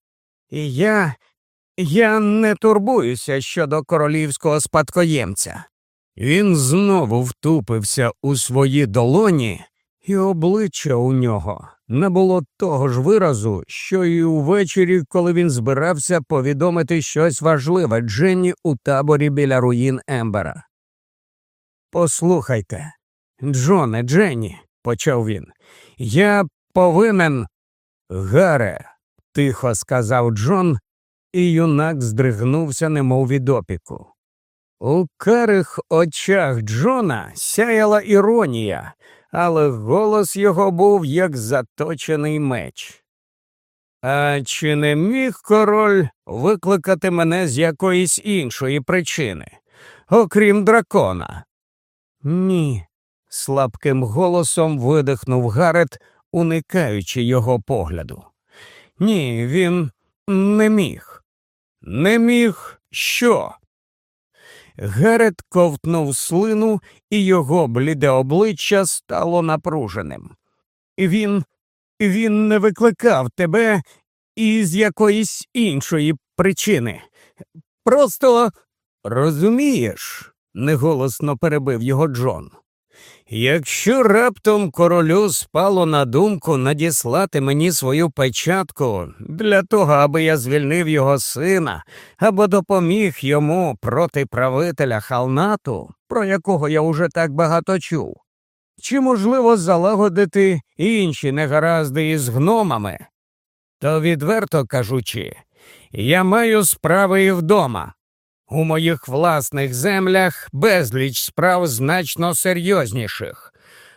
[SPEAKER 1] І я. я не турбуюся щодо королівського спадкоємця. Він знову втупився у свої долоні, і обличчя у нього не було того ж виразу, що й увечері, коли він збирався повідомити щось важливе Дженні у таборі біля руїн Ембера. Послухайте, Джоне, Дженні, почав він, я повинен. Гаре, тихо сказав Джон, і юнак здригнувся, немов від опіку. У карих очах Джона сяяла іронія, але голос його був як заточений меч. А чи не міг король викликати мене з якоїсь іншої причини, окрім дракона? Ні, слабким голосом видихнув Гарет, уникаючи його погляду. Ні, він не міг. Не міг що? Гарет ковтнув слину, і його бліде обличчя стало напруженим. Він він не викликав тебе із якоїсь іншої причини. Просто розумієш, неголосно перебив його Джон. Якщо раптом королю спало на думку надіслати мені свою печатку для того, аби я звільнив його сина або допоміг йому проти правителя халнату, про якого я уже так багато чув, чи можливо залагодити інші негаразди із гномами, то, відверто кажучи, я маю справи і вдома. У моїх власних землях безліч справ значно серйозніших,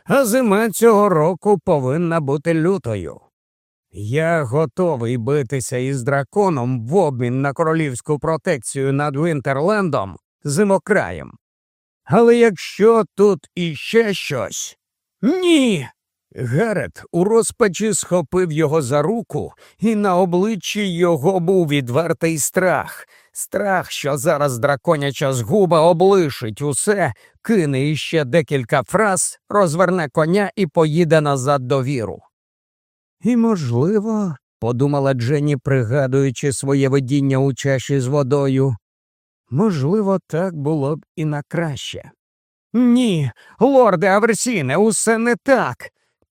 [SPEAKER 1] а зима цього року повинна бути лютою. Я готовий битися із драконом в обмін на королівську протекцію над Вінтерлендом зимокраєм. Але якщо тут іще щось. Ні. Герет у розпачі схопив його за руку, і на обличчі його був відвертий страх. Страх, що зараз драконяча згуба облишить усе, кине іще декілька фраз, розверне коня і поїде назад до віру. І, можливо, подумала Дженні, пригадуючи своє видіння у чаші з водою. Можливо, так було б і на краще. Ні, лорде Аверсіне, усе не так.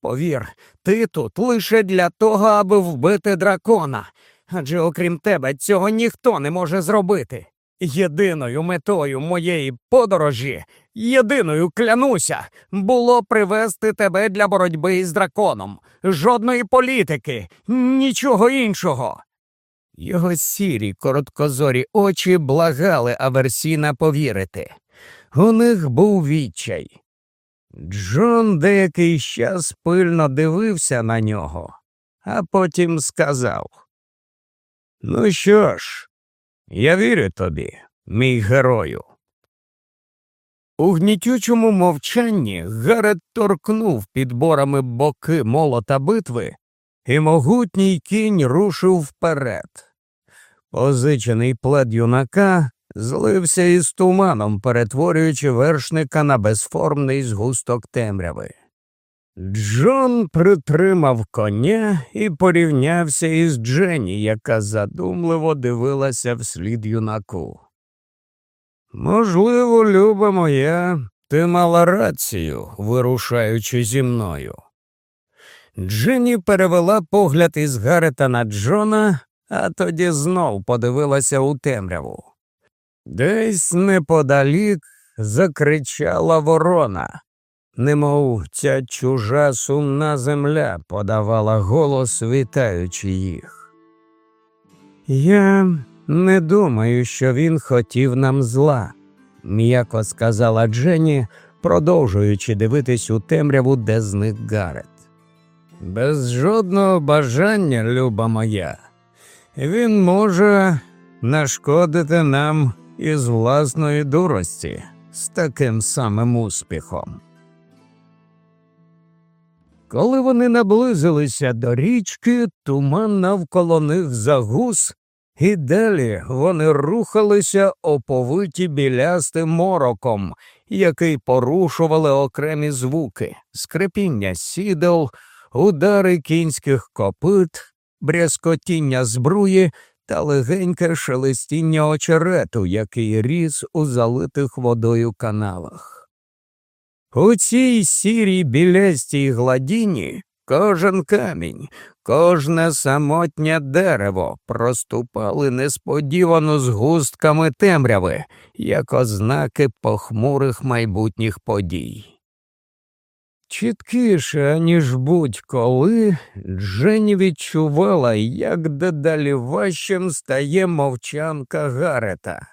[SPEAKER 1] Повір, ти тут лише для того, аби вбити дракона, адже окрім тебе цього ніхто не може зробити. Єдиною метою моєї подорожі, єдиною клянуся, було привести тебе для боротьби із драконом. Жодної політики, нічого іншого. Його сірі, короткозорі очі благали Аверсіна повірити. У них був відчай. Джон деякий час пильно дивився на нього, а потім сказав: Ну що ж, я вірю тобі, мій герою. У гнітючому мовчанні Гарет торкнув підборами боки молота битви, і могутній кінь рушив вперед. Позичений плед юнака злився із туманом, перетворюючи вершника на безформний згусток темряви. Джон притримав коня і порівнявся із Дженні, яка задумливо дивилася вслід юнаку. Можливо, люба моя, ти мала рацію, вирушаючи зі мною. Дженні перевела погляд із Гарета на Джона, а тоді знов подивилася у темряву. Десь неподалік закричала ворона, немов ця чужа сумна земля подавала голос, вітаючи їх. Я не думаю, що він хотів нам зла, м'яко сказала Дженні, продовжуючи дивитись у темряву, де зник Гарет. Без жодного бажання, люба моя, він може нашкодити нам із власної дурості з таким самим успіхом. Коли вони наблизилися до річки, туман навколо них загус, і далі вони рухалися оповиті білястим мороком, який порушували окремі звуки, скрипіння сідел, удари кінських копит, брязкотіння збруї та легеньке шелестіння очерету, який ріс у залитих водою каналах. У цій сірій білястій гладіні кожен камінь, кожне самотнє дерево проступали несподівано з густками темряви, як ознаки похмурих майбутніх подій. Чіткіше, ніж будь-коли, Дженні відчувала, як дедалі важчим стає мовчанка Гарета.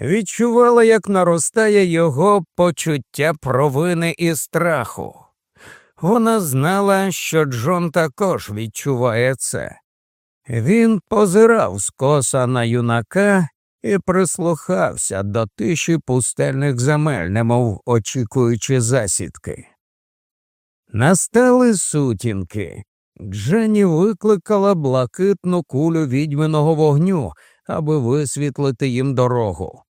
[SPEAKER 1] Відчувала, як наростає його почуття провини і страху. Вона знала, що Джон також відчуває це. Він позирав скоса на юнака і прислухався до тиші пустельних земель, немов очікуючи засідки. Настали сутінки. Дженні викликала блакитну кулю відьминого вогню, аби висвітлити їм дорогу.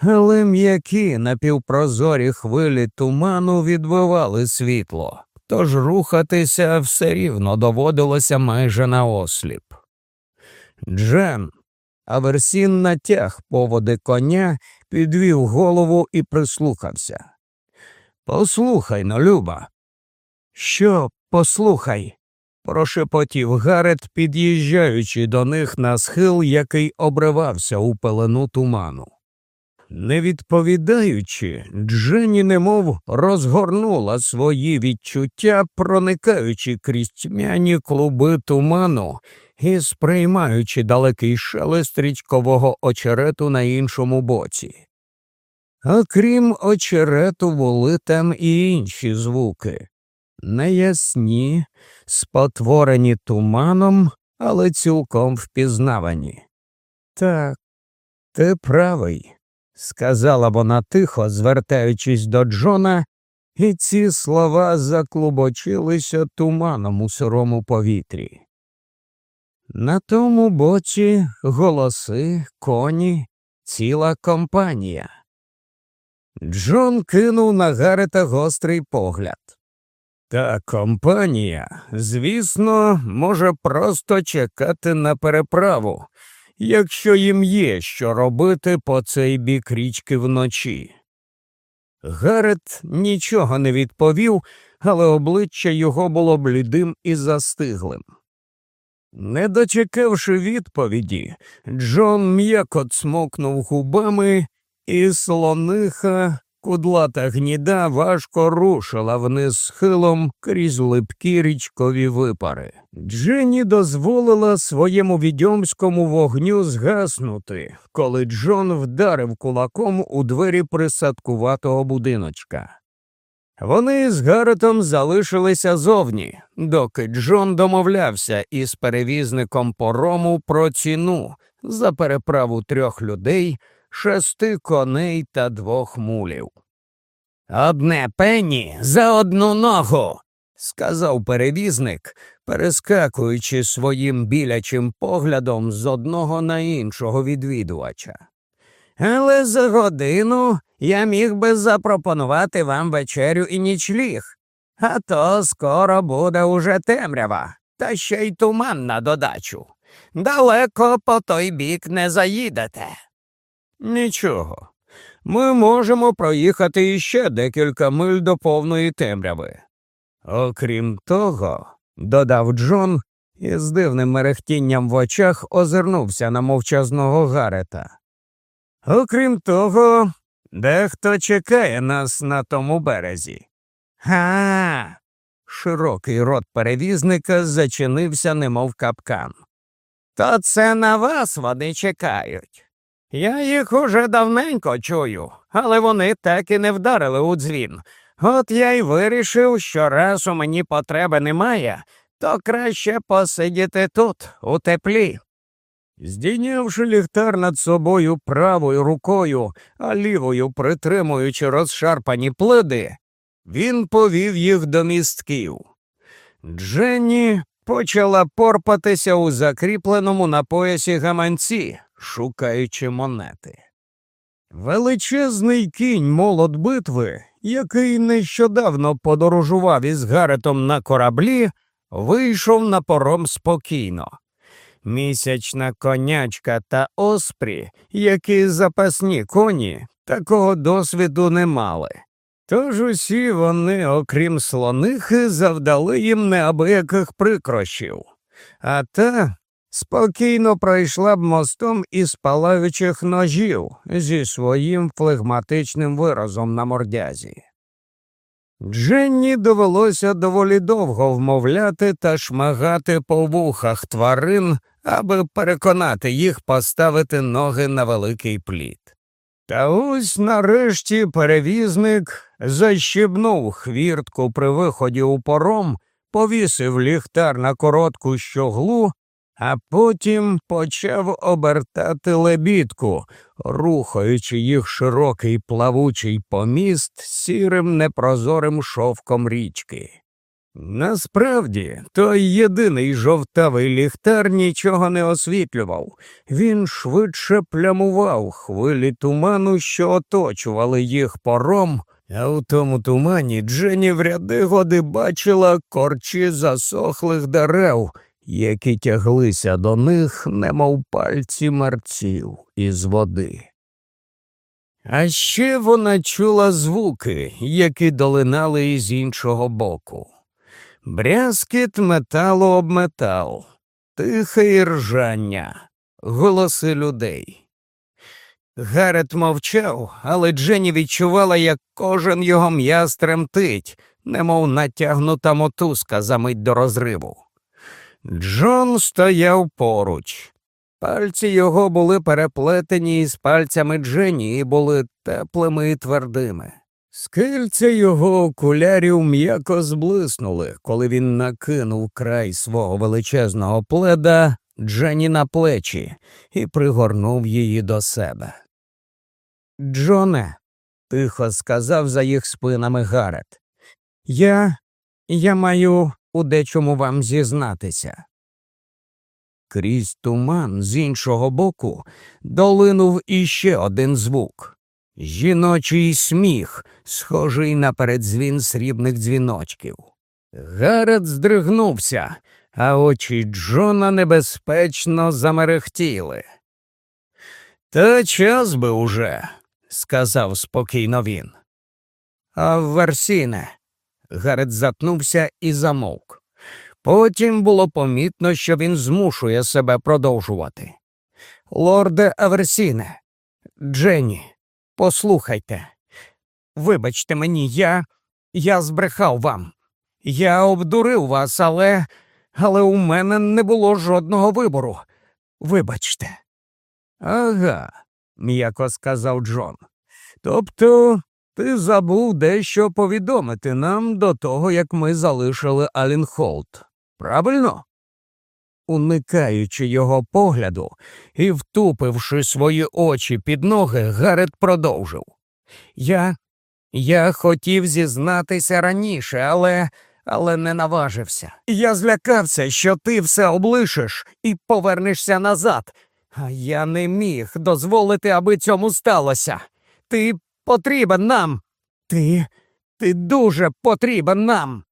[SPEAKER 1] Але м'які напівпрозорі хвилі туману відбивали світло, тож рухатися все рівно доводилося майже наосліп. Джен, Аверсін натяг поводи коня, підвів голову і прислухався. Послухай но, Люба, що, послухай, прошепотів Гарет, під'їжджаючи до них на схил, який обривався у пелену туману. Не відповідаючи, Дженні немов розгорнула свої відчуття, проникаючи крізь тьмяні клуби туману і сприймаючи далекий шелест річкового очерету на іншому боці. Окрім очерету, були там і інші звуки неясні, спотворені туманом, але цілком впізнавані. Так, ти правий, сказала вона тихо, звертаючись до Джона, і ці слова заклубочилися туманом у сирому повітрі. На тому боці голоси, коні, ціла компанія. Джон кинув на Гарета гострий погляд. Та компанія, звісно, може просто чекати на переправу, якщо їм є що робити по цей бік річки вночі. Гарет нічого не відповів, але обличчя його було блідим і застиглим. Не дочекавши відповіді, Джон м'яко цмокнув губами, і слониха, кудлата гніда важко рушила вниз схилом крізь липкі річкові випари. Дженні дозволила своєму відьомському вогню згаснути, коли Джон вдарив кулаком у двері присадкуватого будиночка. Вони з Гаретом залишилися зовні, доки Джон домовлявся із перевізником порому про ціну за переправу трьох людей, шести коней та двох мулів. Одне пені за одну ногу, сказав перевізник, перескакуючи своїм білячим поглядом з одного на іншого відвідувача. Але за годину я міг би запропонувати вам вечерю і нічліг, а то скоро буде уже темрява, та ще й туман на додачу. Далеко по той бік не заїдете. Нічого. Ми можемо проїхати іще декілька миль до повної темряви. Окрім того, додав Джон і з дивним мерехтінням в очах озирнувся на мовчазного Гарета. Окрім того, дехто чекає нас на тому березі. Га. Широкий рот перевізника зачинився, немов капкан. То це на вас вони чекають. Я їх уже давненько чую, але вони так і не вдарили у дзвін. От я й вирішив, що раз у мені потреби немає, то краще посидіти тут, у теплі. Здійнявши ліхтар над собою правою рукою, а лівою притримуючи розшарпані пледи, він повів їх до містків. Дженні почала порпатися у закріпленому на поясі гаманці, шукаючи монети. Величезний кінь молот битви, який нещодавно подорожував із Гаретом на кораблі, вийшов на пором спокійно. Місячна конячка та оспрі, які запасні коні, такого досвіду не мали. Тож усі вони, окрім слонихи, завдали їм неабияких прикрощів, а та спокійно пройшла б мостом із палаючих ножів зі своїм флегматичним виразом на мордязі. Дженні довелося доволі довго вмовляти та шмагати по вухах тварин, аби переконати їх поставити ноги на великий плід. Та ось нарешті перевізник защібнув хвіртку при виході у пором, повісив ліхтар на коротку щоглу а потім почав обертати лебідку, рухаючи їх широкий плавучий поміст сірим непрозорим шовком річки. Насправді, той єдиний жовтавий ліхтар нічого не освітлював, він швидше плямував хвилі туману, що оточували їх пором, а у тому тумані Джені в ряди годи бачила корчі засохлих дерев які тяглися до них, немов пальці мерців із води. А ще вона чула звуки, які долинали із іншого боку. Брязкіт металу об метал, тихе іржання, голоси людей. Гарет мовчав, але Джені відчувала, як кожен його м'яз тремтить, немов натягнута мотузка за мить до розриву. Джон стояв поруч. Пальці його були переплетені із пальцями Джені і були теплими і твердими. Скильця його окулярів м'яко зблиснули, коли він накинув край свого величезного пледа Джені на плечі і пригорнув її до себе. Джоне, тихо сказав за їх спинами Гарет, я. я маю у дечому вам зізнатися. Крізь туман з іншого боку долинув іще один звук жіночий сміх, схожий на передзвін срібних дзвіночків. Гарет здригнувся, а очі Джона небезпечно замерехтіли. Та час би уже, сказав спокійно він. А Версіне. Гарет затнувся і замовк. Потім було помітно, що він змушує себе продовжувати. Лорде Аверсіне, Дженні, послухайте. Вибачте мені, я я збрехав вам. Я обдурив вас, але але у мене не було жодного вибору. Вибачте. Ага, м'яко сказав Джон. Тобто ти забув дещо повідомити нам до того, як ми залишили Алінхолд. Правильно? Уникаючи його погляду і втупивши свої очі під ноги, Гарет продовжив. Я я хотів зізнатися раніше, але але не наважився. Я злякався, що ти все облишиш і повернешся назад. А я не міг дозволити, аби цьому сталося. Ти потрібен нам. Ти ти дуже потрібен нам.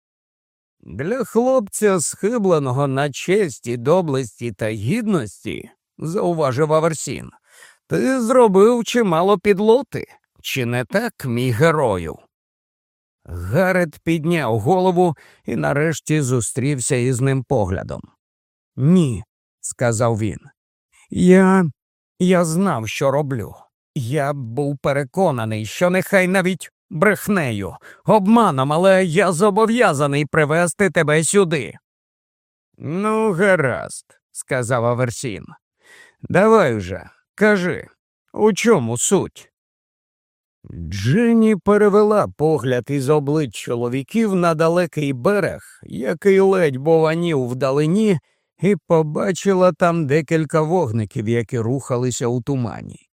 [SPEAKER 1] Для хлопця, схибленого на честі, доблесті та гідності, зауважив Аверсін, ти зробив чимало підлоти. Чи не так, мій герою? Гарет підняв голову і нарешті зустрівся із ним поглядом. Ні, сказав він. Я я знав, що роблю. Я був переконаний, що нехай навіть брехнею, обманом, але я зобов'язаний привезти тебе сюди. Ну, гаразд, сказав Аверсін. Давай вже, кажи, у чому суть? Дженні перевела погляд із облич чоловіків на далекий берег, який ледь бованів вдалині, і побачила там декілька вогників, які рухалися у тумані.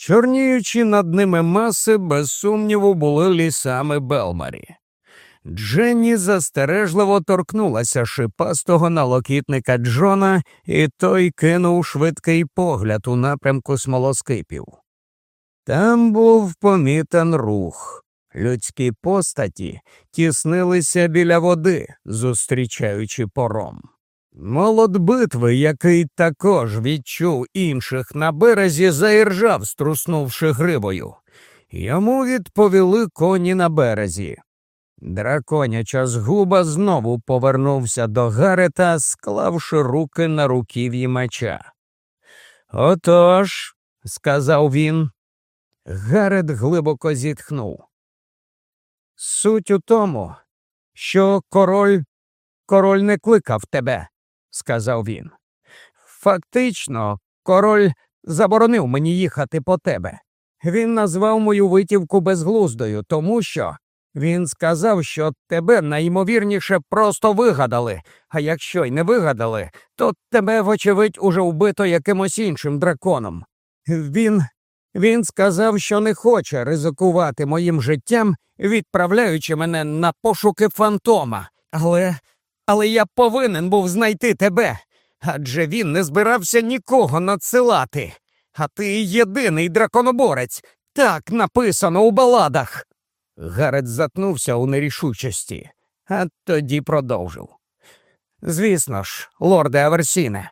[SPEAKER 1] Чорніючи над ними маси, без сумніву, були лісами Белмарі. Дженні застережливо торкнулася шипастого налокітника Джона, і той кинув швидкий погляд у напрямку смолоскипів. Там був помітен рух. Людські постаті тіснилися біля води, зустрічаючи пором. Молод битви, який також відчув інших на березі, заіржав, струснувши грибою. Йому відповіли коні на березі. Драконяча згуба знову повернувся до Гарета, склавши руки на руків'ї меча. Отож, сказав він, Гарет глибоко зітхнув. Суть у тому, що король король не кликав тебе, сказав він. Фактично, король заборонив мені їхати по тебе. Він назвав мою витівку безглуздою, тому що він сказав, що тебе найімовірніше просто вигадали, а якщо й не вигадали, то тебе, вочевидь, уже вбито якимось іншим драконом. Він він сказав, що не хоче ризикувати моїм життям, відправляючи мене на пошуки фантома. Але але я повинен був знайти тебе. Адже він не збирався нікого надсилати. А ти єдиний драконоборець. Так написано у баладах. Гарет затнувся у нерішучості, а тоді продовжив. Звісно ж, лорде Аверсіне,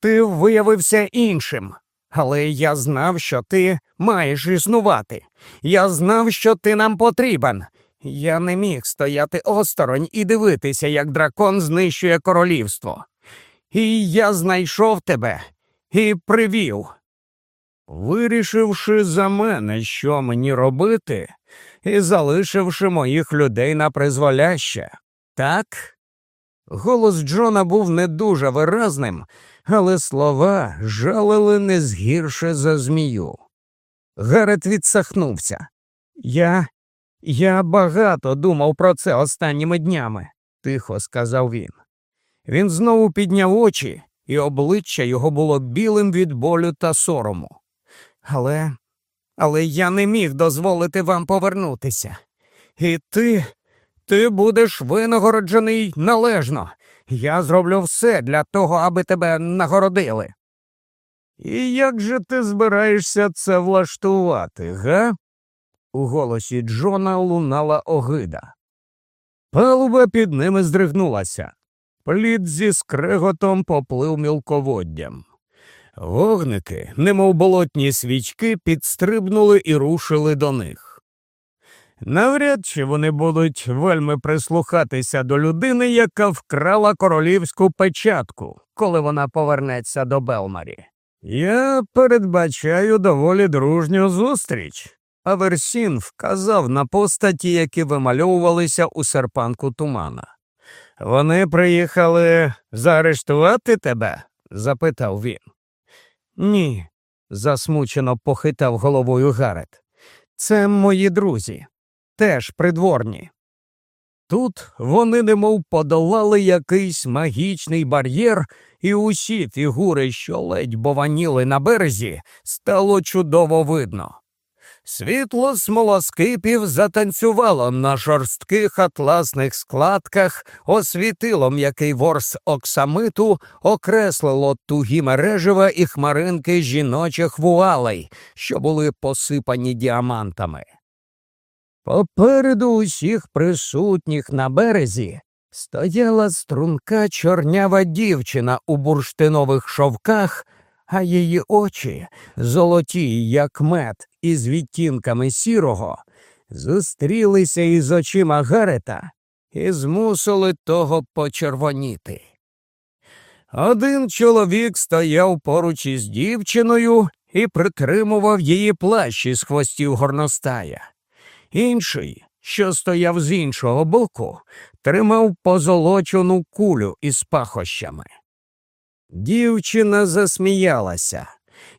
[SPEAKER 1] ти виявився іншим. Але я знав, що ти маєш існувати. Я знав, що ти нам потрібен. Я не міг стояти осторонь і дивитися, як дракон знищує королівство. І я знайшов тебе і привів. Вирішивши за мене, що мені робити, і залишивши моїх людей на призволяще, так? Голос Джона був не дуже виразним, але слова жалили не згірше за змію. Гарет відсахнувся. Я я багато думав про це останніми днями, тихо сказав він. Він знову підняв очі, і обличчя його було білим від болю та сорому. Але але я не міг дозволити вам повернутися. І ти, ти будеш винагороджений належно. Я зроблю все для того, аби тебе нагородили. І як же ти збираєшся це влаштувати, га? У голосі Джона лунала огида. Палуба під ними здригнулася. Плід зі скреготом поплив мілководдям. Вогники, немов болотні свічки, підстрибнули і рушили до них. Навряд чи вони будуть вельми прислухатися до людини, яка вкрала королівську печатку, коли вона повернеться до Белмарі. Я передбачаю доволі дружню зустріч. Аверсін вказав на постаті, які вимальовувалися у серпанку тумана. Вони приїхали заарештувати тебе? запитав він. Ні, засмучено похитав головою Гарет. Це мої друзі, теж придворні. Тут вони немов подолали якийсь магічний бар'єр, і усі фігури, що ледь бованіли на березі, стало чудово видно. Світло смолоскипів затанцювало на жорстких атласних складках, освітило м'який ворс оксамиту, окреслило тугі мережева і хмаринки жіночих вуалей, що були посипані діамантами. Попереду усіх присутніх на березі стояла струнка чорнява дівчина у бурштинових шовках, а її очі, золоті, як мед, із відтінками сірого, зустрілися із очима Гарета і змусили того почервоніти. Один чоловік стояв поруч із дівчиною і притримував її плащ із хвостів горностая. Інший, що стояв з іншого боку, тримав позолочену кулю із пахощами. Дівчина засміялася,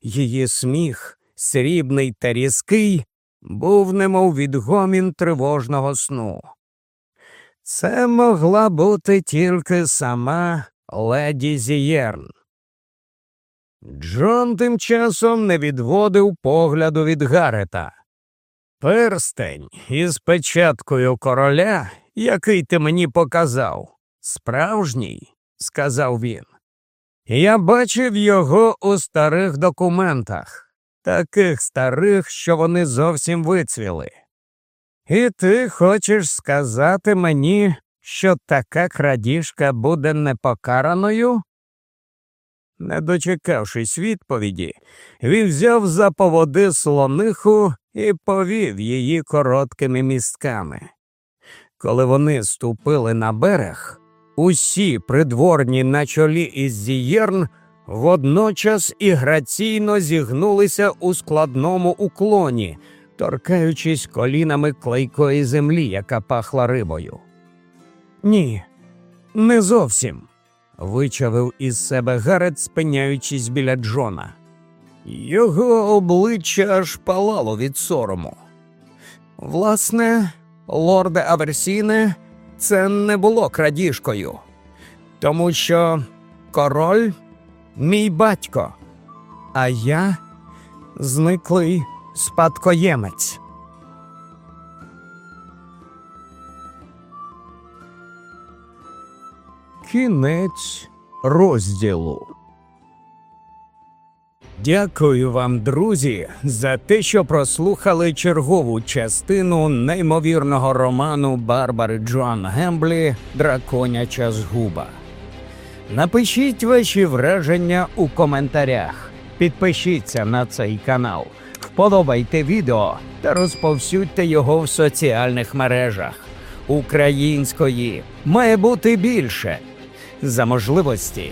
[SPEAKER 1] її сміх, срібний та різкий, був немов відгомін тривожного сну. Це могла бути тільки сама леді Зієрн. Джон тим часом не відводив погляду від Гарета. Перстень із печаткою короля, який ти мені показав, справжній, сказав він. Я бачив його у старих документах, таких старих, що вони зовсім вицвіли. І ти хочеш сказати мені, що така крадіжка буде непокараною? Не дочекавшись відповіді, він взяв за поводи слониху і повів її короткими містками. Коли вони ступили на берег, усі придворні на чолі із зієрн водночас і граційно зігнулися у складному уклоні, торкаючись колінами клейкої землі, яка пахла рибою. Ні, не зовсім, вичавив із себе Гарет, спиняючись біля Джона. Його обличчя аж палало від сорому. Власне, лорде Аверсіне, це не було крадіжкою, тому що король мій батько, а я зниклий спадкоємець. Кінець розділу. Дякую вам, друзі, за те, що прослухали чергову частину неймовірного роману Барбари Джоан Гемблі Драконяча згуба. Напишіть ваші враження у коментарях, підпишіться на цей канал, вподобайте відео та розповсюдьте його в соціальних мережах. Української має бути більше. За можливості